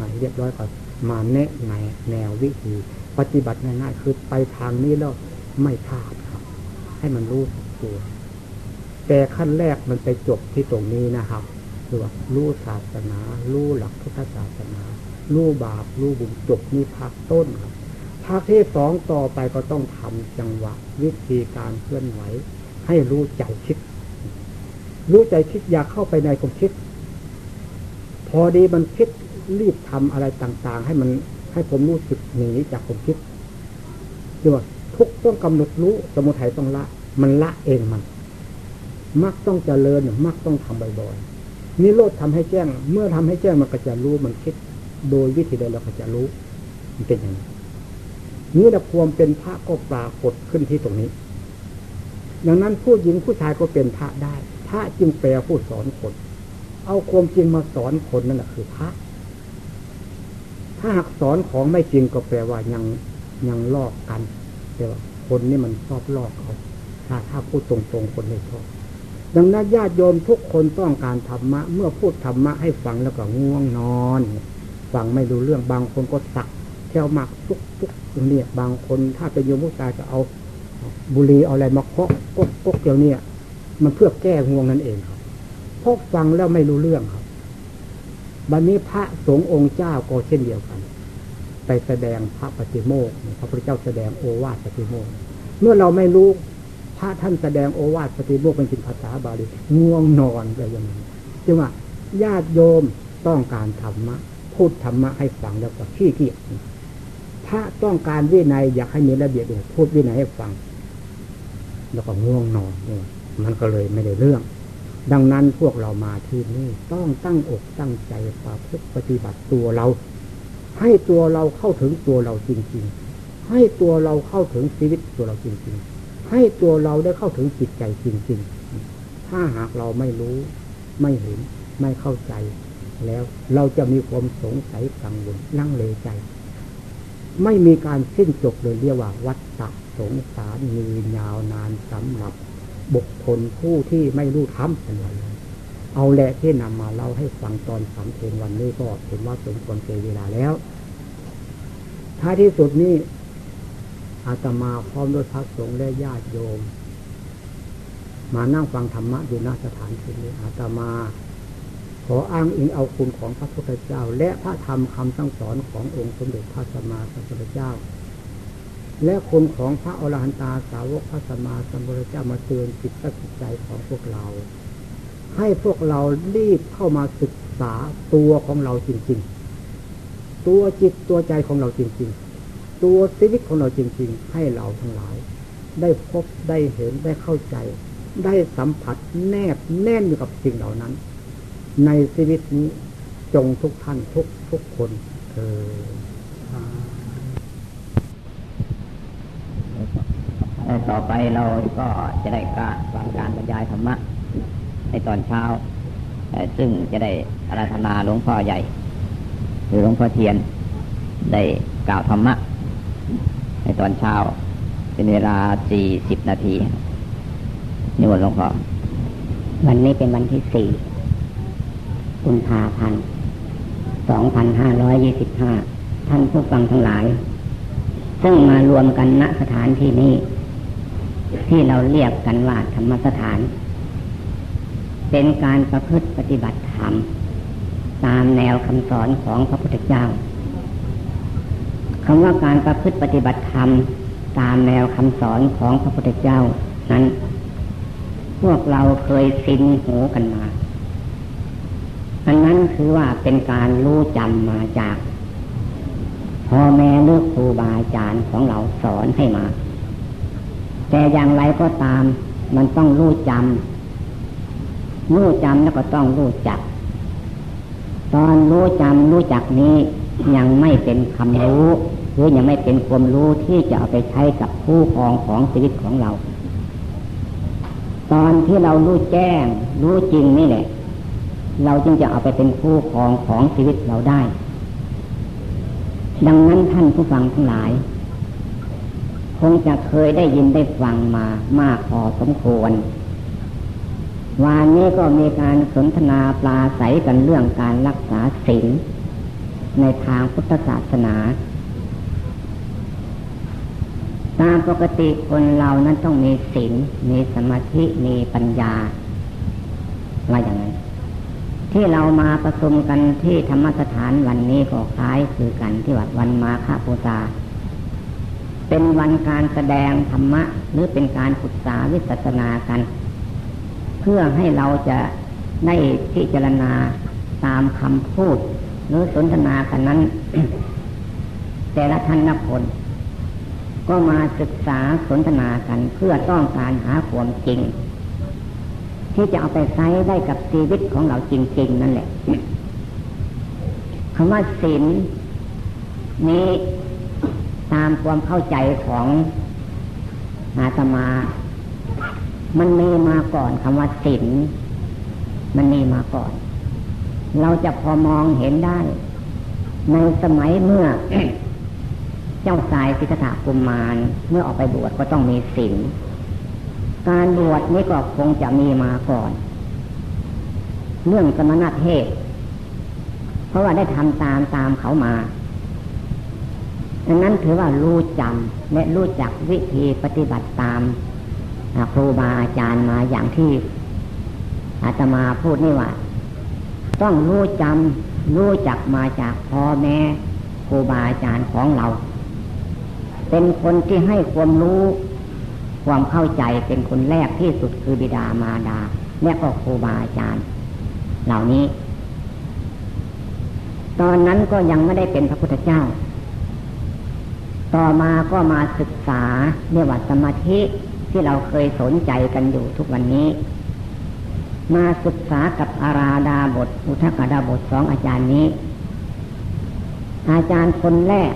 มาเรียบร้อยก่อนมาแนะในแนววิธี ปฏิบัติง่ายๆคือไปทางนี้แล้วไม่พลาดครับ ให้มันรู้ตัวแต่ขั้นแรกมันไปจบที่ตรงนี้นะครับคือว่ารู้ศาสนารู้หลักพุทธศาสนารู้บาปรู้บุญจบนี่ภาคต้นครับภาคที่สองต่อไปก็ต้องทำจังหวะ วิธีการเคลื่อนไหว ให้รู้ใจคิด รู้ใจคิดอยากเข้าไปในความคิด พอดีมันคิด รีบทำอะไรต่างๆ ให้มันให้ผมรู้สึกหนีจากความคิดคือว่าทุกต้องกำหนดรู้สมุทัยต้องละ มันละเองมัน มักต้องเจริญมักต้องทำบ่อยๆนิโรธทำให้แจ้ง เมื่อทำให้แจ้งมันก็จะรู้มันคิด โดยวิธีใดเราก็จะรู้ มันเป็นอย่างนี้นี่ละความเป็นพระก็ปรากฏขึ้นที่ตรงนี้ ดังนั้นผู้หญิงผู้ชายก็เป็นพระได้ พระจึงแปลผู้สอนคน เอาความจริงมาสอนคนนั่นแหละคือพระ ถ้าหากสอนของไม่จริงก็แปลว่ายังยังลอกกัน แต่ว่าคนนี่มันชอบลอกเขาถ้าถ้าพูดตรงๆคนไม่ชอบดังนั้นญาติโยมทุกคนต้องการธรรมะ เมื่อพูดธรรมะให้ฟังแล้วก็ง่วงนอน ฟังไม่รู้เรื่องบางคนก็สักแถวหมักทุกทุกเนี่ยบางคนถ้าเป็นโยมผู้ชายจะเอาบุหรี่เอาอะไรมาเคาะกกกกเดี๋ยวนี้มันเพื่อแก้ง่วงนั่นเองครับเพราะฟังแล้วไม่รู้เรื่องครับ บัดนนี้พระสงฆ์องค์เจ้าก็เช่นเดียวกัน ไปแสดงพระปฏิโมกข์พระพุทธเจ้าแสดงโอวาทปฏิโมกข์เมื่อเราไม่รู้พระท่านแสดงโอวาทปฏิโมกข์เป็นจินภาษาบาลีง่วงนอนอะไรอย่างนี้จึงว่าญาติโยมต้องการธรรมะ พูดธรรมะให้ฟังแล้วก็ขี้เกียจพระต้องการวินัยอยากให้มีระเบียบพูดวินัยให้ฟัง แล้วก็ง่วงนอนเนี่ยมันก็เลยไม่ได้เรื่อง ดังนั้นพวกเรามาที่นี่ต้องตั้งอกตั้งใจประพฤติปฏิบัติตัวเรา ให้ตัวเราเข้าถึงตัวเราจริง ๆ ให้ตัวเราเข้าถึงชีวิตตัวเราจริง ๆ ให้ตัวเราได้เข้าถึงจิตใจจริง ๆ ถ้าหากเราไม่รู้ไม่เห็นไม่เข้าใจ แล้วเราจะมีความสงสัยกังวลลังเลใจ ไม่มีการสิ้นจบเลยเรียกว่า วัฏฏะสงสารมียาวนานสำหรับ บุคคลผู้ที่ไม่รู้ธรรมเป็นไรเอาแหละที่นำมาเล่าให้ฟังตอนสามเพลงวันนี้ก็เห็นว่าสมควรเกเวลาแล้ว ท้ายที่สุดนี้อาตมาพร้อมด้วยพระสงฆ์และญาติโยม มานั่งฟังธรรมะอยู่ณสถานที่นี้อาตมา ขออ้างอิงเอาคุณของพระพุทธเจ้า และพระธรรมคำสั่งสอนขององค์สมเด็จพระสัมมาสัมพุทธเจ้า และคนของพระอรหันตาสาวกพระสัมมาสัมพุทธเจ้ามาเตือนจิตจิตใจของพวกเรา ให้พวกเรารีบเข้ามาศึกษาตัวของเราจริง ๆ ตัวจิตตัวใจของเราจริง ๆ ตัวชีวิตของเราจริง ๆ ให้เราทั้งหลาย ได้พบได้เห็นได้เข้าใจ ได้สัมผัสแนบแน่นอยู่กับสิ่งเหล่านั้น ในชีวิตนี้จงทุกท่านทุกทุกคนเธอ ต่อไปเราก็จะได้การฟังการบรรยายธรรมะในตอนเช้า ซึ่งจะได้อาราธนาหลวงพ่อใหญ่ หรือหลวงพ่อเทียน ได้กล่าวธรรมะ ในตอนเช้า เป็นเวลาสี่สิบนาทีนิมนต์หลวงพ่อ วันนี้เป็นวันที่สี่กุมภาพันธ์สองพันห้าร้อยยี่สิบห้าท่านผู้ฟังทั้งหลาย ซึ่งมารวมกันณสถานที่นี้ ที่เราเรียกกันว่าธรรมสถาน เป็นการประพฤติปฏิบัติธรรม ตามแนวคำสอนของพระพุทธเจ้าคำว่าการประพฤติปฏิบัติธรรม ตามแนวคำสอนของพระพุทธเจ้านั้น พวกเราเคยสิ้นหูกันมา อันนั้นคือว่าเป็นการรู้จำมาจากพ่อแม่เลือกครูบาอาจารย์ของเราสอนให้มา แต่อย่างไรก็ตาม มันต้องรู้จำรู้จำแล้วก็ต้องรู้จัก ตอนรู้จำรู้จักนี้ยังไม่เป็นคำรู้ หรือยังไม่เป็นความรู้ที่จะเอาไปใช้กับผู้ครองของชีวิตของเรา ตอนที่เรารู้แจ้ง รู้จริงนี่แหละ เราจึงจะเอาไปเป็นผู้ครองของชีวิตเราได้ ดังนั้นท่านผู้ฟังทั้งหลาย คงจะเคยได้ยินได้ฟังมามากพอสมควรวันนี้ก็มีการสนทนาปลาใสกันเรื่องการรักษาศีลในทางพุทธศาสนา ตามปกติคนเรานั้นต้องมีศีลมีสมาธิมีปัญญาว่าอย่างไรที่เรามาประชุมกันที่ธรรมสถานวันนี้ก็คล้ายคือกันที่วัดวันมาฆบูชา เป็นวันการแสดงธรรมะ หรือเป็นการศึกษาวิสัชนากัน เพื่อให้เราจะได้พิจารณาตามคำพูด หรือสนทนากันนั้น แต่ละท่านนักคนก็มาศึกษาสนทนากันเพื่อต้องการหาความจริง ที่จะเอาไปใช้ได้กับชีวิตของเราจริง ๆ นั่นแหละคำว่าศีลนี้ ตามความเข้าใจของอาตมา มันมีมาก่อนคำว่าศีลมันมีมาก่อน เราจะพอมองเห็นได้ ในสมัยเมื่อ เจ้าสายสิทธากุมมารเมื่อออกไปบวชก็ต้องมีศีลการบวชนี้ก็คงจะมีมาก่อน เรื่องสมณเทศ เพราะว่าได้ทำตามตามเขามา ดังนั้นถือว่ารู้จำและรู้จักวิธีปฏิบัติตามครูบาอาจารย์มาอย่างที่อาตมาพูดนี่ว่า ต้องรู้จำรู้จักมาจากพ่อแม่ครูบาอาจารย์ของเรา เป็นคนที่ให้ความรู้ความเข้าใจเป็นคนแรกที่สุดคือบิดามารดา และก็ครูบาอาจารย์ เหล่านี้ ตอนนั้นก็ยังไม่ได้เป็นพระพุทธเจ้า ต่อมาก็มาศึกษาเรียกว่าสมาธิที่เราเคยสนใจกันอยู่ทุกวันนี้ มาศึกษากับอาราดาบท อุทกดาบทสองอาจารย์นี้ อาจารย์คนแรก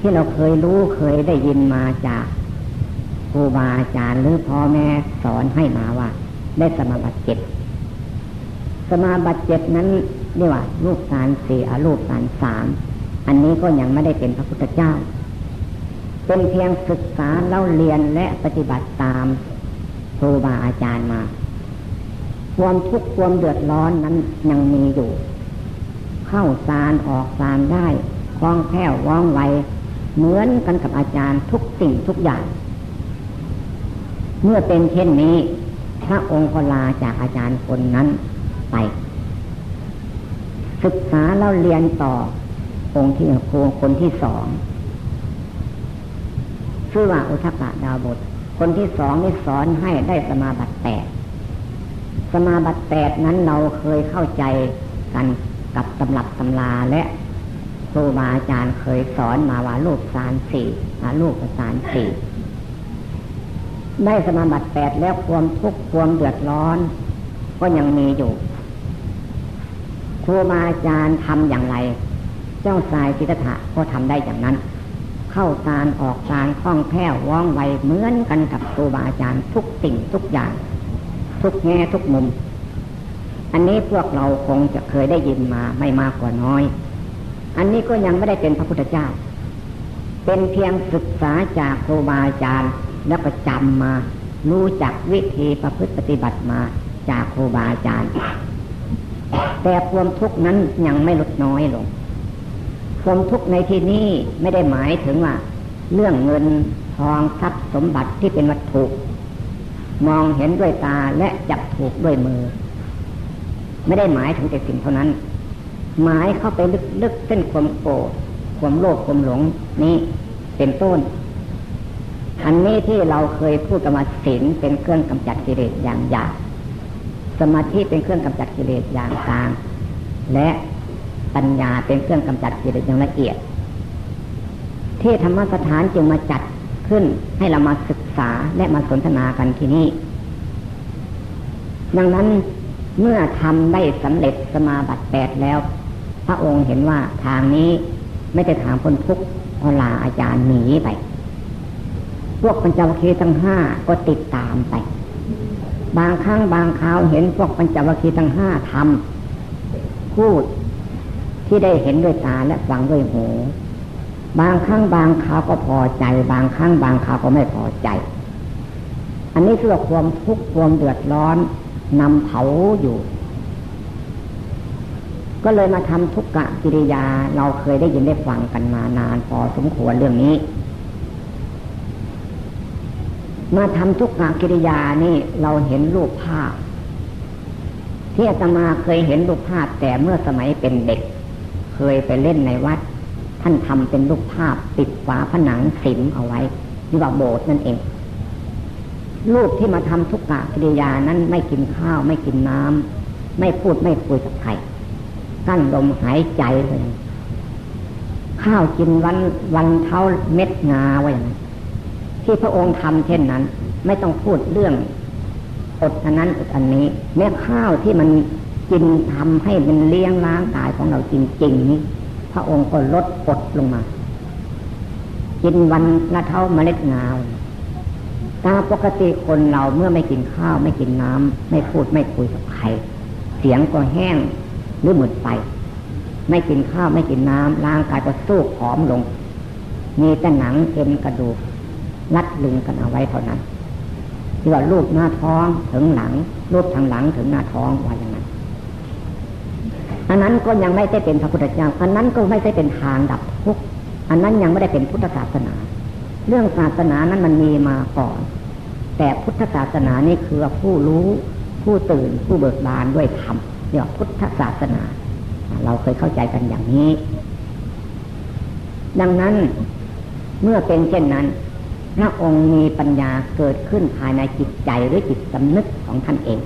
ที่เราเคยรู้เคยได้ยินมาจากครูบาอาจารย์หรือพ่อแม่สอนให้มาว่า ได้สมาบัติเจ็ดสมาบัติเจ็ดนั้นเรียกว่ารูปการสี่อรูปการสามอันนี้ก็ยังไม่ได้เป็นพระพุทธเจ้า เป็นเพียงศึกษาเล่าเรียนและปฏิบัติตามครูบาอาจารย์มา ความทุกข์ความเดือดร้อนนั้นยังมีอยู่ เข้าสารออกสารได้คล่องแคล่วว่องไวเหมือนกันกับอาจารย์ทุกสิ่งทุกอย่าง เมื่อเป็นเช่นนี้ พระองค์ก็ลาจากอาจารย์คนนั้นไป ศึกษาเล่าเรียนต่อองค์ที่ครูคนที่สอง ชื่อว่าอุทกะดาวบทคนที่สองนี่สอนให้ได้สมาบัติแปดสมาบัติแปดนั้นเราเคยเข้าใจกันกับตำรับตำราและครูบาอาจารย์เคยสอนมาว่าลูกสารสี่ลูกสารสี่ได้สมาบัติแปดแล้วความทุกข์ความเดือดร้อน ก็ยังมีอยู่ครูบาอาจารย์ทำอย่างไร เจ้าสายจิตถะก็ทำได้อย่างนั้น เข้าตารออกตารคล่องแคล่วว่องไวเหมือนกันกับครูบาอาจารย์ทุกสิ่งทุกอย่าง ทุกแง่ทุกมุม อันนี้พวกเราคงจะเคยได้ยินมาไม่มากกว่าน้อย อันนี้ก็ยังไม่ได้เป็นพระพุทธเจ้า เป็นเพียงศึกษาจากครูบาอาจารย์แล้วก็จำมารู้จักวิธีประพฤติปฏิบัติมาจากครูบาอาจารย์ แต่ความทุกข์นั้นยังไม่ลดน้อยลง ความทุกข์ในที่นี้ไม่ได้หมายถึงว่า เรื่องเงินทองทรัพย์สมบัติที่เป็นวัตถุ มองเห็นด้วยตาและจับถูกด้วยมือ ไม่ได้หมายถึงแต่สิ่งเท่านั้น หมายเข้าไปลึกๆเส้นความโกรธความโลภความหลงนี้เป็นต้น อันนี้ที่เราเคยพูดกันมาศีลเป็นเครื่องกำจัดกิเลสอย่างหยาบสมาธิเป็นเครื่องกำจัดกิเลสอย่างกลางและ ปัญญาเป็นเครื่องกำจัดกิเลสอย่างละเอียด ที่ธรรมสถานจึงมาจัดขึ้นให้เรามาศึกษาและมาสนทนากันที่นี่ ดังนั้นเมื่อทำได้สำเร็จสมาบัติแปดแล้ว พระองค์เห็นว่าทางนี้ไม่ได้ทางคนทุกข์อลาอาจารย์หนีไป พวกปัญจวัคคีย์ทั้งห้าก็ติดตามไป บางครั้งบางคราวเห็นพวกปัญจวัคคีย์ทั้งห้าทำพูด ที่ได้เห็นด้วยตาและฟังด้วยหู บางครั้งบางคราวก็พอใจ บางครั้งบางคราวก็ไม่พอใจ อันนี้คือความทุกข์ความเดือดร้อนนำเผาอยู่ ก็เลยมาทำทุกกะกิริยาเราเคยได้ยินได้ฟังกันมานานพอสมควรเรื่องนี้มาทำทุกกะกิริยานี่เราเห็นรูปภาพ ที่อาตมาเคยเห็นรูปภาพแต่เมื่อสมัยเป็นเด็ก ยไปเล่นในวัด ท่านทำเป็นรูปภาพติดฝาผนังสิมเอาไว้ที่ว่าโบสถ์นั่นเอง รูปที่มาทำทุกกะกิริยานั้นไม่กินข้าวไม่กินน้ำไม่พูดไม่คุยกับใครกั้นลมหายใจเลยข้าวกินวันวันเท้าเม็ดงาไว้นั้นที่พระองค์ทำเช่นนั้น ไม่ต้องพูดเรื่องอดอันนั้นอดอันนี้ แม้ข้าวที่มัน กินทำให้มันเลี้ยงล้างกายของเราจริง ๆ นี้พระองค์ก็ลดอดลงมา กินวันละเท่าเมล็ดงาตามปกติคนเราเมื่อไม่กินข้าวไม่กินน้ำไม่พูดไม่คุยกับใคร เสียงก็แห้งหรือหมดไป ไม่กินข้าวไม่กินน้ำร่างกายก็สู้ผอมลง มีแต่หนังเอ็นกระดูกรัดลึงกันเอาไว้เท่านั้นที่ว่ารูปหน้าท้องถึงหลังรูปทางหลังถึงหน้าท้องว่าอย่างนั้น อันนั้นก็ยังไม่ได้เป็นพระพุทธเจ้า อันนั้นก็ไม่ได้เป็นทางดับทุกข์อันนั้นยังไม่ได้เป็นพุทธศาสนา เรื่องศาสนานั้นมันมีมาก่อน แต่พุทธศาสนานี่คือผู้รู้ผู้ตื่นผู้เบิกบานด้วยธรรมเรียกพุทธศาสนา เราเคยเข้าใจกันอย่างนี้ ดังนั้นเมื่อเป็นเช่นนั้นพระองค์มีปัญญาเกิดขึ้นภายในจิตใจหรือจิตสำนึกของท่านเอง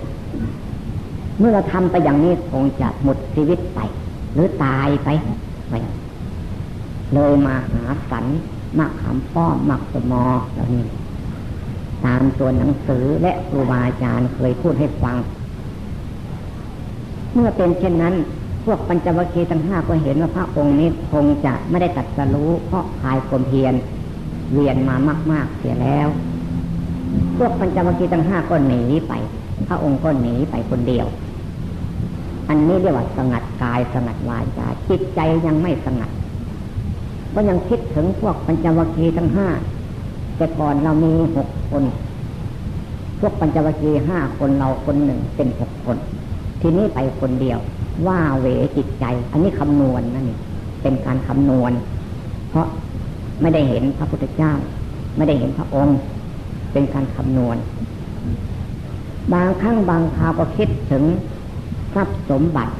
เมื่อเราทำไปอย่างนี้คงจะหมดชีวิตไป หรือตายไปไปเลยมาหาสันมักขำป้อมมักสมอเหล่านี้ตามตัวหนังสือและครูบาอาจารย์เคยพูดให้ฟัง เมื่อเป็นเช่นนั้น พวกปัญจวัคคีย์ทั้งห้าก็เห็นว่าพระองค์นี้คงจะไม่ได้ตัดสรู้เพราะคลายความเพียรเวียนมามาก ๆเสียแล้ว พวกปัญจวัคคีย์ทั้งห้าก็หนีไป พระองค์ก็หนีไปคนเดียว อันนี้เรียกว่าสงัดกายสงัดวาจาจิตใจยังไม่สงัดก็ยังคิดถึงพวกปัญจวัคคีย์ทั้งห้าแต่ก่อนเรามีหกคน พวกปัญจวัคคีย์ห้าคนเราคนหนึ่งเป็นหกคน ทีนี้ไปคนเดียว ว่าเวจิตใจ อันนี้คำนวณนั่นนี่เป็นการคำนวณ เพราะไม่ได้เห็นพระพุทธเจ้า ไม่ได้เห็นพระองค์ เป็นการคำนวณ บางครั้งบางคราวก็คิดถึง ทรัพย์สมบัติ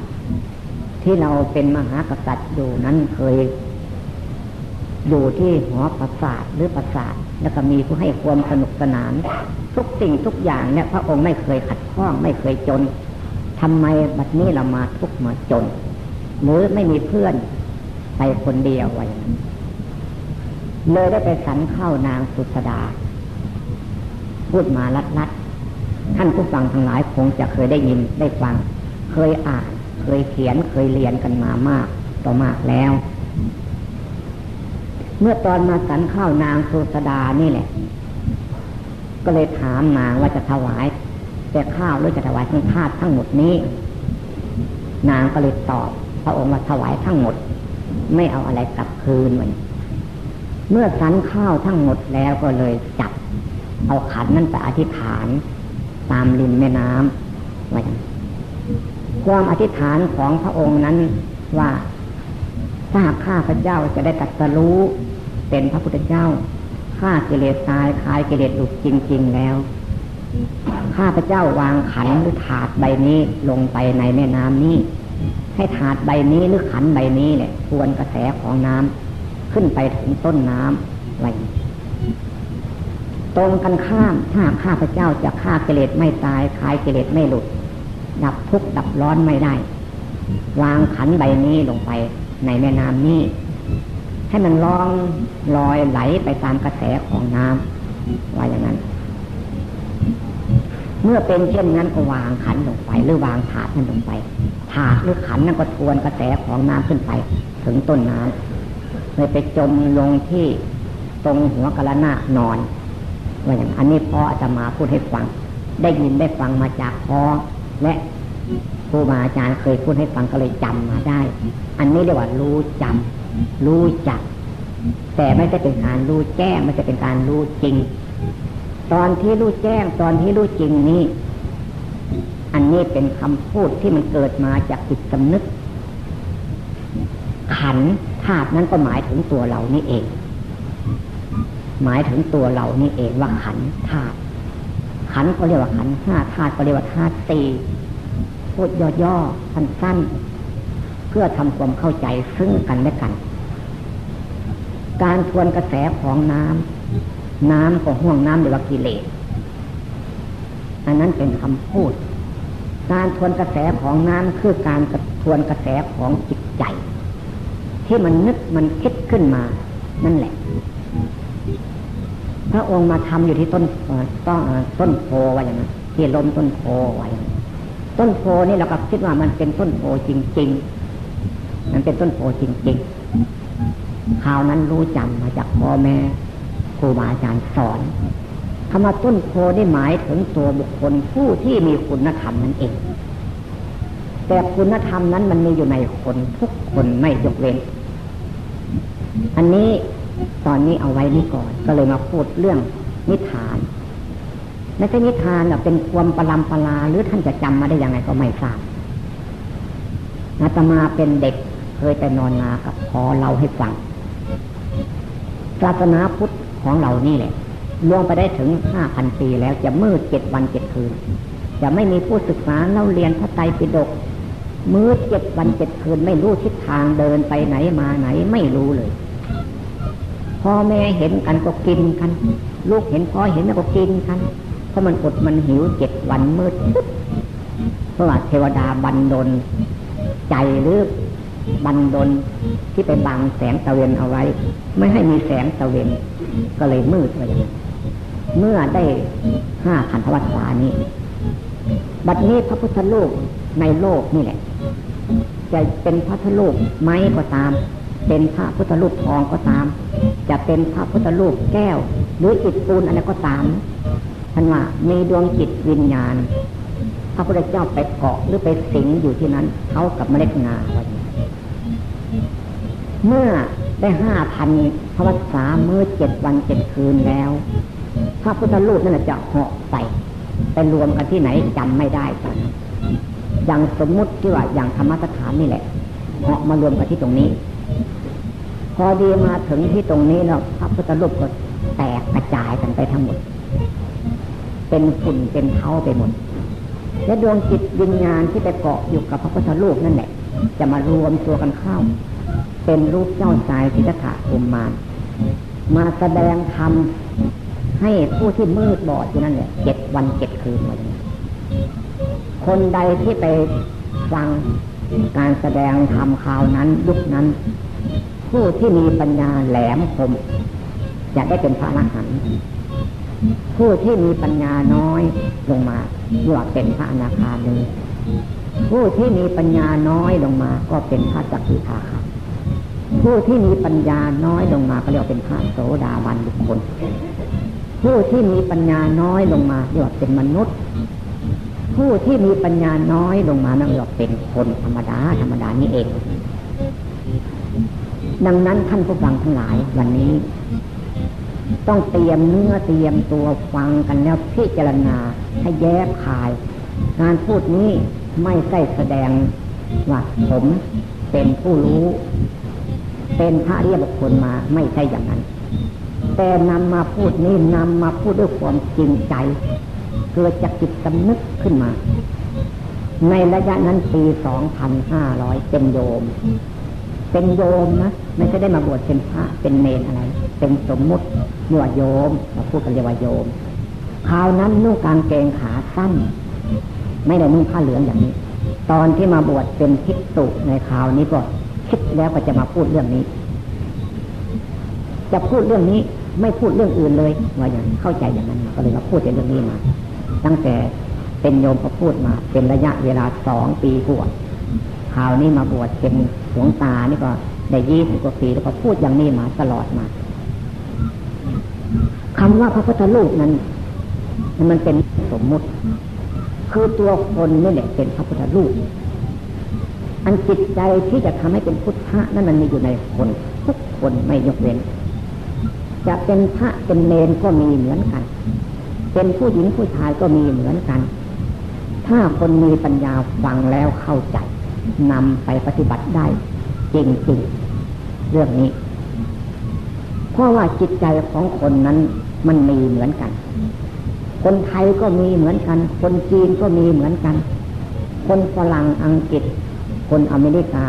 ที่เราเป็นมหากษัตริย์อยู่นั้นเคย อยู่ที่หอประสาทหรือประสาทแล้วก็มีผู้ให้ความสนุกสนาน ทุกสิ่งทุกอย่างเนี่ยพระองค์ไม่เคยขัดข้องไม่เคยจนทำไมบัดนี้เรามาทุกข์มาจน หรือไม่มีเพื่อนไปคนเดียวไว้เลยได้ไปสันเข้านางสุสดา พูดมาลัดลัดท่านผู้ฟังทั้งหลายคงจะเคยได้ยินได้ฟัง เคยอ่าน เคยเขียนเคยเรียนกันมามากต่อมากแล้ว เมื่อตอนมาสันข้าวนางสุสดานี่แหละ ก็เลยถามนางว่าจะถวาย แต่ข้าวหรือจะถวายทั้งทาสทั้งหมดนี้ นางก็เลยตอบ พระองค์ว่าถวายทั้งหมด ไม่เอาอะไรกลับคืนเหมือนเมื่อสันข้าวทั้งหมดแล้วก็เลยจับ เอาขันนั้นไปอธิษฐาน ตามริมแม่น้ำว่าอย่าง ความอธิษฐานของพระองค์นั้นว่าถ้าข้าพระเจ้าจะได้ตัดสรู้เป็นพระพุทธเจ้าข้ากิเลสตายคลายกิเลสหลุดจริง ๆแล้วข้าพระเจ้าวางขันหรือถาดใบนี้ลงไปในแม่น้ำนี้ ให้ถาดใบนี้หรือขันใบนี้เนี่ยทวนกระแสของน้ำขึ้นไปถึงต้นน้ำไว้ตรงกันข้ามถ้าข้าพระเจ้าจะฆ่ากิเลสไม่ตายคลายกิเลสไม่หลุด ดับทุกข์ดับร้อนไม่ได้ วางขันใบนี้ลงไปในแม่น้ำนี้ ให้มันลองลอยไหลไปตามกระแสของน้ำว่าอย่างนั้น เมื่อเป็นเช่นนั้นก็วางขันลงไป หรือวางถาดนั้นลงไป ถาดหรือขันนั้นก็ทวนกระแสของน้ำขึ้นไป ถึงต้นน้ำเลยไปจมลงที่ตรงหัวกระนานอนว่าอย่างอันนี้พ่อจะมาพูดให้ฟัง ได้ยินได้ฟังมาจากพ่อ และครูบาอาจารย์เคยพูดให้ฟังก็เลยจำมาได้ อันนี้เรียกว่ารู้จำรู้จัก แต่ไม่ได้เป็นการรู้แจ้งไม่ใช่เป็นการรู้จริง ตอนที่รู้แจ้งตอนที่รู้จริงนี้ อันนี้เป็นคำพูดที่มันเกิดมาจากจิตสำนึก ขันธาตุนั้นก็หมายถึงตัวเรานี่เอง หมายถึงตัวเรานี่เองว่าขันธาตุ ขันก็เรียกว่าขันห้าธาตุก็เรียกว่าธาตุสี่พูดย่อๆสั้นๆ เพื่อทำความเข้าใจซึ่งกันและกัน การทวนกระแสของน้ำน้ำก็ห่วงน้ำเรียกว่ากิเลสอันนั้นเป็นคำพูด การทวนกระแสของน้ำคือการทวนกระแสของจิตใจ ที่มันนึกมันคิดขึ้นมา นั่นแหละ ระองค์มาทำอยู่ที่ต้นต้องต้นโพไว้อย่างนั้นที่ล้มต้นโพไว้ต้นโพนี่เราก็คิดว่ามันเป็นต้นโพจริง ๆ มันเป็นต้นโพจริงๆคราวนั้นรู้จำมาจากพ่อแม่ครูบาอาจารย์สอนคำว่าต้นโพนี่หมายถึงตัวบุคคลผู้ที่มีคุณธรรมนั่นเอง แต่คุณธรรมนั้นมันมีอยู่ในคนทุกคนไม่ยกเว้น อันนี้ ตอนนี้เอาไว้นี่ก่อน ก็เลยมาพูดเรื่องนิทานไม่ใช่นิทานอกเป็นความประลำประลาหรือท่านจะจำมาได้ยังไงก็ไม่ทราบอาตมาเป็นเด็กเคยไปนอนนากับพอเราให้ฟังศาสนาพุทธของเรานี่แหละล่วงไปได้ถึงห้าพันปีแล้วจะมืดเจ็ดวันเจ็ดคืน จะไม่มีผู้ศึกษาเล่าเรียนพระไตรปิฎกมืดเจ็ดวันเจ็ดคืน ไม่รู้ทิศทางเดินไปไหนมาไหนไม่รู้เลย พ่อแม่เห็นกันก็กินกัน ลูกเห็นพ่อเห็นก็กินกัน เพราะมันอดมันหิวเจ็ดวันมืดเพราะว่าเทวดาบันดล ใจหรือบันดลที่ไปบังแสงตะเวนเอาไว้ ไม่ให้มีแสงตะเวนก็เลยมืดไปอย่างนั้นเมื่อได้ห้าพันธวัตสานี้ บัดนี้พระพุทธรูปในโลกนี่แหละ จะเป็นพระพุทธรูปไหมก็ตาม เป็นพระพุทธรูปทองก็ตาม จะเป็นพระพุทธรูปแก้ว หรืออิฐปูนอะไรก็ตามท่านว่ามีดวงจิตวิญญาณ พระพุทธเจ้าไปเกาะหรือไปสิงอยู่ที่นั้นเท่ากับเมล็ดงาเมื่อได้ห้าพันพระวัษามือเจ็ดวันเจ็ดคืนแล้ว พระพุทธรูปนั่นจะเหาะไปไปรวมกันที่ไหนจำไม่ได้ตอนอย่างสมมุติที่ว่าอย่างธรรมสถานนี่แหละเหาะมารวมกันที่ตรงนี้ พอดีมาถึงที่ตรงนี้แล้วพระพุทธรูปก็แตกกระจายกันไปทั้งหมด เป็นฝุ่นเป็นเท้าไปหมด และดวงจิตวิญญาณที่ไปเกาะอยู่กับพระพุทธรูปนั่นแหละ จะมารวมตัวกันเข้า เป็นรูปเจ้าชายสิทธัตถะอุมมานมาแสดงธรรมให้ผู้ที่มืดบอดอยู่นั่นแหละเจ็ดวันเจ็ดคืนวันคนใดที่ไปฟังการแสดงธรรมคราวนั้นยุคนั้น ผู้ที่มีปัญญาแหลมคมจะได้เป็นพระอรหันต์ผู้ที่มีปัญญาน้อยลงมาเรียกว่าเป็นพระอนาคามีผู้ที่มีปัญญาน้อยลงมาก็เป็นพระจักรีคาคาผู้ที่มีปัญญาน้อยลงมาก็เรียกเป็นพระโสดาบันบุคคล ผู้ที่มีปัญญาน้อยลงมาเรียกว่าเป็นมนุษย์ ผู้ที่มีปัญญาน้อยลงมานั่นเรียกเป็นคนธรรมดาธรรมดานี่เอง ดังนั้นท่านผู้ฟังทั้งหลายวันนี้ ต้องเตรียมเนื้อเตรียมตัวฟังกันแล้วพิจารณาให้แยกขายการพูดนี้ไม่ใช่แสดงว่าผมเป็นผู้รู้ เป็นพระเรียบุคคลมาไม่ใช่อย่างนั้น แต่นำมาพูดนี่นำมาพูดด้วยความจริงใจ เกิดจากจิตสำนึกขึ้นมา ในระยะนั้นปีสองพันห้าร้อยเป็นโยม เป็นโยมนะ ไม่ใช่ได้มาบวชเป็นพระเป็นเนรอะไร เป็นสมมุติเรียกว่าโยมมาพูดกันเรียกว่าโยมคราวนั้นนุ่งกางเกงขาสั้น ไม่ได้นุ่งผ้าเหลืองอย่างนี้ ตอนที่มาบวชเป็นภิกษุในคราวนี้ก็คิดแล้วก็จะมาพูดเรื่องนี้ จะพูดเรื่องนี้ไม่พูดเรื่องอื่นเลยว่าอย่างเข้าใจอย่างนั้นก็เลยมาพูดในเรื่องนี้มา ตั้งแต่เป็นโยมพอพูดมา เป็นระยะเวลาสองปีบวชคราวนี้มาบวชเป็นหลวงตานี่ก็ ได้ยี่สิบกว่าปีแล้วก็พูดอย่างนี้มาตลอดมาคำว่าพระพุทธรูปนั้น มันเป็นสมมุติ คือตัวคนนี่แหละเป็นพระพุทธรูปอันจิตใจที่จะทำให้เป็นพุทธะนั่นมันมีอยู่ในคนทุกคนไม่ยกเว้น จะเป็นพระเป็นเนรก็มีเหมือนกัน เป็นผู้หญิงผู้ชายก็มีเหมือนกัน ถ้าคนมีปัญญาฟังแล้วเข้าใจนำไปปฏิบัติได้ จริงๆเรื่องนี้ เพราะว่าจิตใจของคนนั้นมันมีเหมือนกัน คนไทยก็มีเหมือนกัน คนจีนก็มีเหมือนกัน คนฝรั่งอังกฤษ คนอเมริกา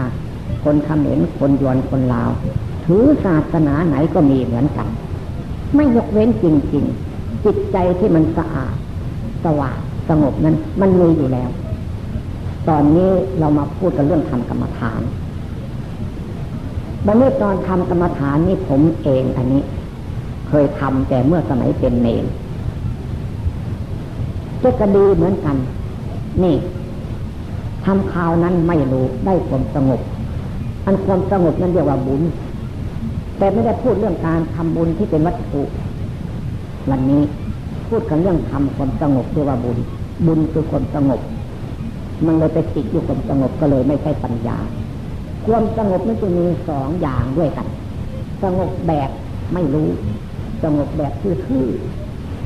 คนเขมรคนยวนคนลาว ถือศาสนาไหนก็มีเหมือนกัน ไม่ยกเว้นจริงๆ จิตใจที่มันสะอาดสว่างสงบนั้น มันมีอยู่แล้ว ตอนนี้เรามาพูดกันเรื่องทำกรรมฐาน เมื่อตอนทำกรรมฐานนี่ผมเองอันนี้ เคยทำแต่เมื่อสมัยเป็นเนรก็กระดีเหมือนกัน นี่ทำข่าวนั้นไม่รู้ได้ความสงบ อันความสงบนั้นเรียกว่าบุญ แต่ไม่ได้พูดเรื่องการทำบุญที่เป็นวัตถุ วันนี้พูดกันเรื่องทำความสงบเรียกว่าบุญ บุญคือความสงบ มันเลยไปติดอยู่ความสงบก็เลยไม่ใช่ปัญญา ความสงบมันจะมีสองอย่างด้วยกัน สงบแบบไม่รู้ สงบแบบทื่อ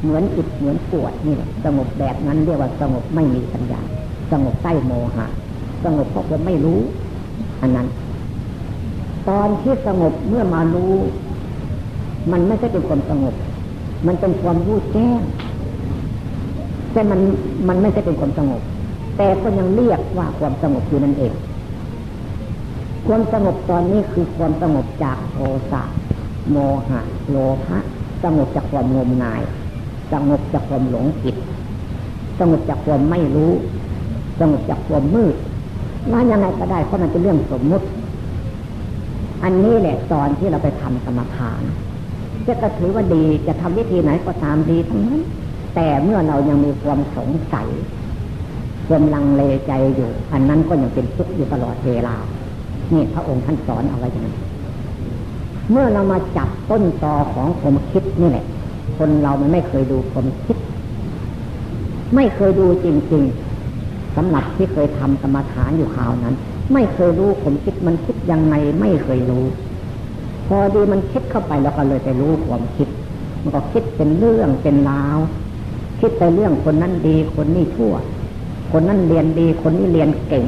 เหมือนจิตเหมือนปวดนี่แหละสงบแบบนั้นเรียกว่าสงบไม่มีปัญญา สงบใต้โมหะ สงบเพราะคนไม่รู้ อันนั้น ตอนที่สงบเมื่อมารู้ มันไม่ใช่เป็นความสงบ มันเป็นความรู้แจ้งแต่มันมันไม่ใช่เป็นความสงบ แต่ก็ยังเรียกว่าความสงบอยู่นั่นเอง ความสงบตอนนี้คือความสงบจากโทสะโมหะโลภะสงบจากความงมงาย สงบจากความหลงผิด สงบจากความไม่รู้ สงบจากความมืดว่ายังไงก็ได้เพราะมันเป็นเรื่องสมมุติ อันนี้แหละตอนที่เราไปทำกรรมฐานจะก็ถือว่าดีจะทำวิธีไหนก็ตามดีทั้งนั้น แต่เมื่อเรายังมีความสงสัย ความลังเลใจอยู่ อันนั้นก็ยังเป็นทุกข์อยู่ตลอดเวลา นี่พระองค์ท่านสอนเอาไว้อย่างนั้เมื่อเรามาจับต้นตอของความคิดนี่แหละ คนเรามันไม่เคยดูความคิด ไม่เคยดูจริง ๆสำหรับที่เคยทำกรรมฐานอยู่คราวนั้น ไม่เคยรู้ความคิดมันคิดยังไงไม่เคยรู้ พอดีมันคิดเข้าไปแล้วก็เลยไปรู้ความคิด มันก็คิดเป็นเรื่องเป็นราว คิดไปเรื่องคนนั้นดีคนนี้ชั่ว คนนั้นเรียนดีคนนี้เรียนเก่ง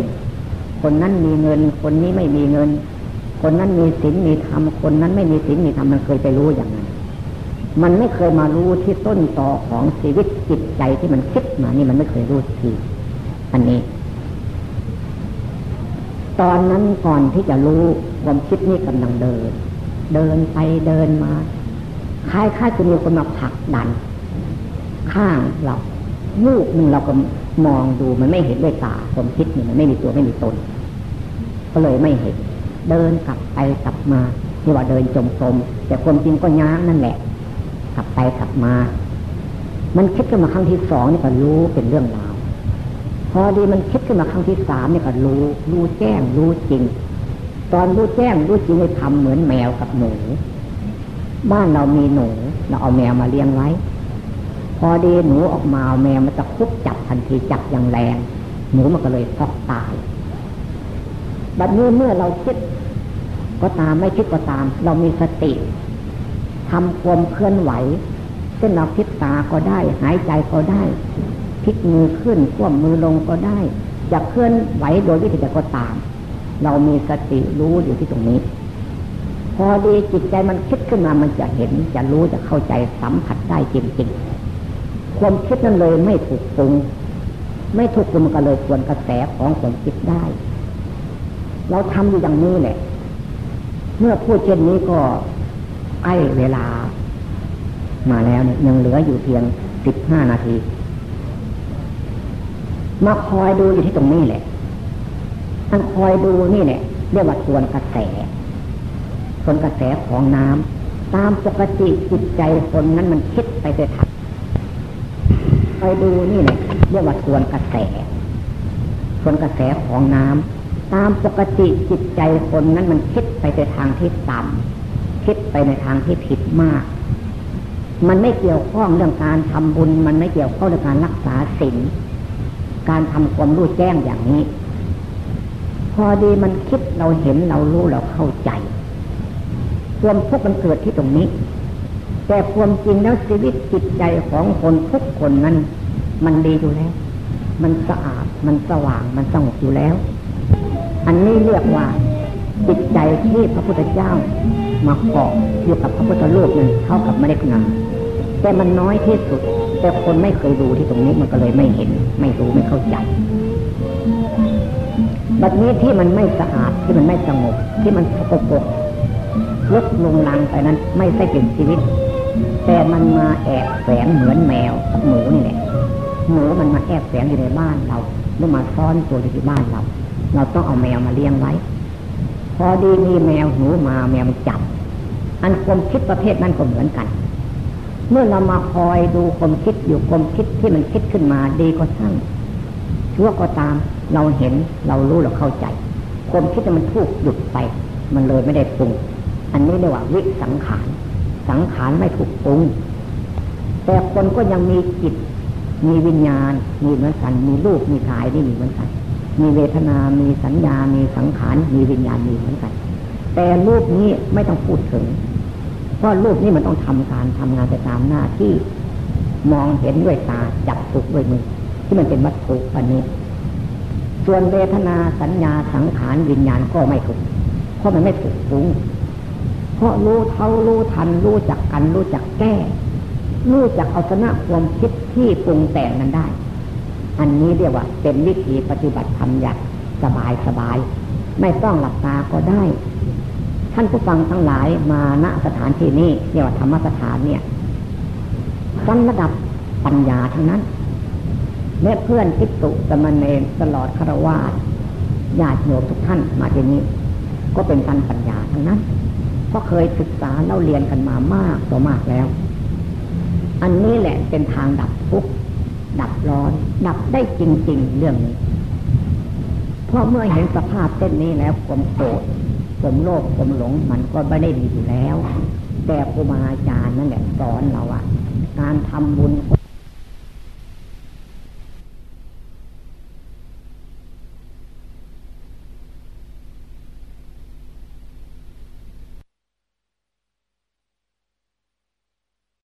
คนนั้นมีเงิน คนนี้ไม่มีเงิน คนนั้นมีศีลมีธรรมคนนั้นไม่มีศีลมีธรรมมันเคยไปรู้อย่างนั้น มันไม่เคยมารู้ที่ต้นต่อของชีวิตจิตใจที่มันคิดมานี่มันไม่เคยรู้ทีอันนี้ ตอนนั้นก่อนที่จะรู้ความคิดนี่กำลังเดิน เดินไปเดินมาคล้ายๆจะมีคนมาผลักดัน ข้างเราลูกหนึ่งเราก็มองดูมันไม่เห็นด้วยตาความคิดนี่มันไม่มีตัวไม่มีตน ก็เลยไม่เห็น เดินกลับไปกลับมาที่ว่าเดินจมกรมแต่ความจริงก็ย้างนั่นแหละ กลับไปกลับมา มันคิดขึ้นมาครั้งที่สองนี่ก็รู้เป็นเรื่องราวพอดีมันคิดขึ้นมาครั้งที่สามนี่ก็รู้รู้แจ้งรู้จริง ตอนรู้แจ้งรู้จริงเลยทำเหมือนแมวกับหนู บ้านเรามีหนูเราเอาแมวมาเลี้ยงไว้ พอดีหนูออกมาแมวมันจะคุบจับทันทีจับอย่างแรง หนูมันก็เลยฟอกตาย บบนี้เมื่อเราคิด ก็ตามไม่คิดก็ตาม เรามีสติทำความเคลื่อนไหวเส้นเราพิษตาก็ได้ หายใจก็ได้พลิกมือขึ้นคว่ำมือลงก็ได้จะเคลื่อนไหวโดยวิธีใดก็ตาม เรามีสติรู้อยู่ที่ตรงนี้ พอดีจิตใจมันคิดขึ้นมามันจะเห็น จะรู้จะเข้าใจสัมผัสได้จริงๆ ความคิดนั้นเลยไม่ถูกปรุง ไม่ถูกปรุงมันก็เลยควรกระแสของความคิดได้ เราทำอยู่อย่างนี้แหละ เมื่อพูดเช่นนี้ก็ใกล้เวลา มาแล้วเนี่ยยังเหลืออยู่เพียงสิบห้านาที มาคอยดูอยู่ที่ตรงนี้แหละท่านคอยดูนี่แหละเรียกว่าทวนกระแสทวนกระแสของน้ำตามปกติจิตใจคนนั้นมันคิดไปแต่ทักคอยดูนี่แหละเรียกว่าทวนกระแสทวนกระแสของน้ำ ตามปกติจิตใจคนนั้นมันคิดไปแต่ทางที่ต่ำคิดไปในทางที่ผิดมาก มันไม่เกี่ยวข้องเรื่องการทำบุญ มันไม่เกี่ยวข้องเรื่องการรักษาศีลการทำความรู้แจ้งอย่างนี้พพอดีมันคิดเราเห็นเรารู้เราเข้าใจความทุกข์มันเกิดที่ตรงนี้ แต่ความจริงแล้วชีวิตจิตใจของคนทุกคนนั้น มันดีอยู่แล้ว มันสะอาดมันสว่างมันสงบอยู่แล้ว อันนี้เรียกว่าจิตใจที่พระพุทธเจ้า มาเกาะอยู่กับพระพุทธรูปนั้นเท่ากับไม่ได้งาแต่มันน้อยที่สุด แต่คนไม่เคยดูที่ตรงนี้มันก็เลยไม่เห็น ไม่รู้ไม่เข้าใจบัดนี้ที่มันไม่สะอาดที่มันไม่สงบที่มันสกปรกลกลงลังไปนั้น ไม่ใช่เป็นชีวิต แต่มันมาแอบแฝงเหมือนแมวกับหมูนี่แหละหมูมันมาแอบแฝงอยู่ในบ้านเราหรือมาซ่อนตัวอยู่ที่บ้านเรา เราต้องเอาแมวมาเลี้ยงไว้ พอดีมีแมวหนูมาแมวมันจับ อันความคิดประเภทนั้นก็เหมือนกัน เมื่อเรามาคอยดูความคิดอยู่ความคิดที่มันคิดขึ้นมาดีก็ช่างชั่วก็ตามเราเห็นเรารู้เราเข้าใจความคิดมันถูกหยุดไป มันเลยไม่ได้ปรุง อันนี้เรียกว่าวิสังขาร สังขารไม่ถูกปรุง แต่คนก็ยังมีจิต มีวิญญาณ มีเหมือนกัน มีรูป มีกายนี่มีเหมือนกัน มีเวทนา มีสัญญา มีสังขาร มีวิญญาณ มีเหมือนกัน แต่รูปนี้ไม่ต้องพูดถึง เพราะรูปนี้มันต้องทำการทำงานไปตามหน้าที่ มองเห็นด้วยตา จับถูกด้วยมือ ที่มันเป็นวัตถุอันนี้ ส่วนเวทนา สัญญา สังขาร วิญญาณก็ไม่ถูก เพราะมันไม่ถูกปรุงเพราะรู้เท่ารู้ทัน รู้จักกัน รู้จักแก้ รู้จักเอาชนะความคิดที่ปรุงแต่งนั้นได้ อันนี้เรียกว่า เป็นวิธีปฏิบัติธรรมอย่างสบายสบาย ไม่ต้องหลับตาก็ได้ ท่านผู้ฟังทั้งหลายมาณสถานที่นี้เรียกว่าธรรมสถานเนี่ยสั้นระดับปัญญาทั้งนั้นแม่เพื่อนทิตุสมณเณรตลอดคารวาสญาติโยมทุกท่านมาที่นี้ ก็เป็นการปัญญาทั้งนั้นเพราะเคยศึกษาเล่าเรียนกันมามากต่อมากแล้ว อันนี้แหละเป็นทางดับทุกข์ ดับร้อน ดับได้จริง ๆ เรื่องนี้เพราะเมื่อเห็นสภาพเส้นนี้แล้วความโกรธความโลภความหลงมันก็ไม่ได้มีอยู่แล้ว แต่ครูบาอาจารย์นั่นแหละสอนเราว่าการทำบุญ